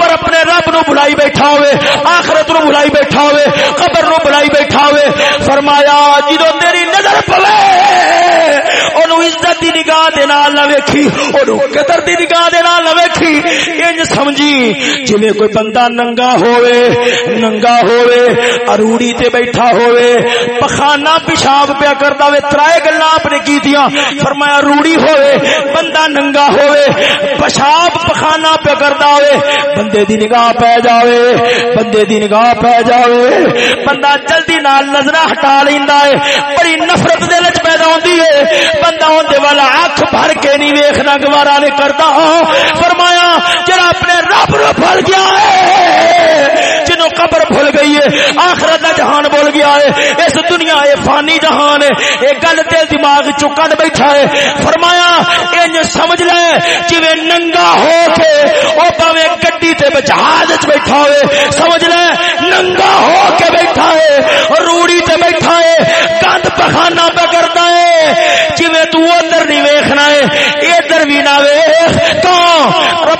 پر اپنے رب نو بلائی بیٹھا ہوئے، آخرت نو بلائی بیٹھا ہوئے، قبر نو بلائی بیٹھا ہوئے۔ فرمایا جدو تیری نظر پوے، اونوں عزت دی نگاہ دے نال نہ ویکھی، اونوں قدر دی نگاہ دے نال نہ ویکھی۔ انج سمجھی، جویں کوئی بندہ ننگا ہوئے ننگا ہوئے، اروڑی تے بیٹھا ہوئے، پخانہ پیشاب پیا کردا ہوئے، ترائے گلاں اپنے کیتیاں فرمایا، روڑی ہوئے بندہ ننگا ہوئے پیشاب پخانہ پیا کردا ہوئے بندے دی نگاہ پہ جاوے، بندے دی نگاہ پہ جاوے، بندہ جلدی نال نظر ہٹا لیندا ہے، بڑی نفرت دل وچ پیدا ہوندی ہے، بندہ اون دے والا اکھ بھر کے نہیں ویکھنا، گوارا نہیں کردا ہاں، فرمایا جڑا اپنے رب نو بھول گیا ہے جنوں قبر بھول گئی ہے، آخرت دا جہان بھول گیا ہے۔ اس دنیا اے فانی جہان ہے۔ اے گل دل دماغ چکن بیٹھا ہے۔ فرمایا، انج سمجھ لے جویں ننگا ہو کے او پاویں گڈی تے جہاز وچ بیٹھا ہوئے۔ سمجھ لے ننگا ہو کے بیٹھا ہے روڑی تے بیٹھا ہے گند پخانہ پہ کرتا ہے جویں تو ادھر نہیں ویکھنا ہے ادھر بھی نہ ویکھ تو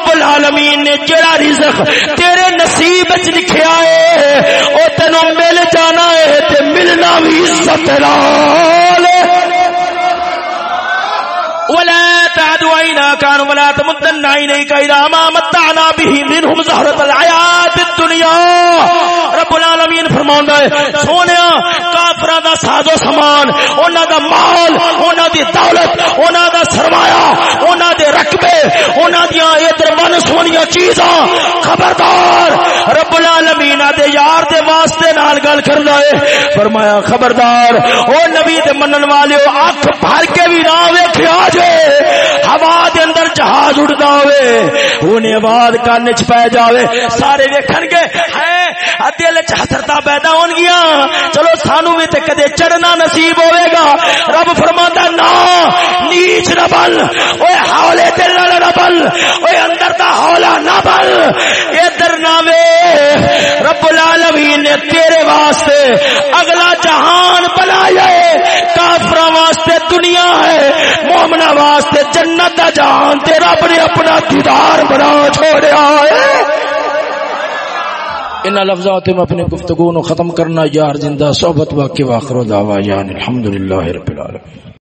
رب العالمین نے جڑا رزق تیرے نصیب وچ لکھیا ہے، او تینو مل جانا ہے تے ملنا بھی عزت نال تمدن عينيك إلى ما متعنا به منهم زهرة الحياة الدنيا رب العالمین فرماوندا ہے سونیا، کافراں دا ساز و سامان، انہاں دا مال، انہاں دی دولت، انہاں دا سرمایہ، انہاں دے رقبے، انہاں دیاں ادھر من سونیاں چیزاں۔ خبردار، رب العالمین دے یار دے واسطے نال گل کردا ہے فرمایا، خبردار، او نبی دے منن والے اکھ بھر کے بھی نہ ویکھیا جے۔ ہوا دے اندر جہاز اڑدا ہوے اونے آواز کان وچ پے جاوے۔ سارے ویکھن گے، ہے دل چ حسرتا پیدا ہون گیا چلو سانو بھی تے کدے چڑھنا نصیب ہوے گا۔ رب فرماندا، نا، نیچ نہ بل۔ اوے ہولے دل نہ بل۔ اوے اندر دا ہولا نہ بل۔ ادھر نہ وے۔ رب العالمین نے تیرے واسطے اگلا جہان بنایا ہے۔ کافر واسطے دنیا ہے مومنا واسطے جنت دا جہان تے رب نے اپنا دیدار بنا چھوڑیا ہے۔ ان لفظات میں اپنے گفتگو نو ختم کرنا، یار زندہ، صحبت واقع واخر دعوا یان الحمدللہ رب العالمین۔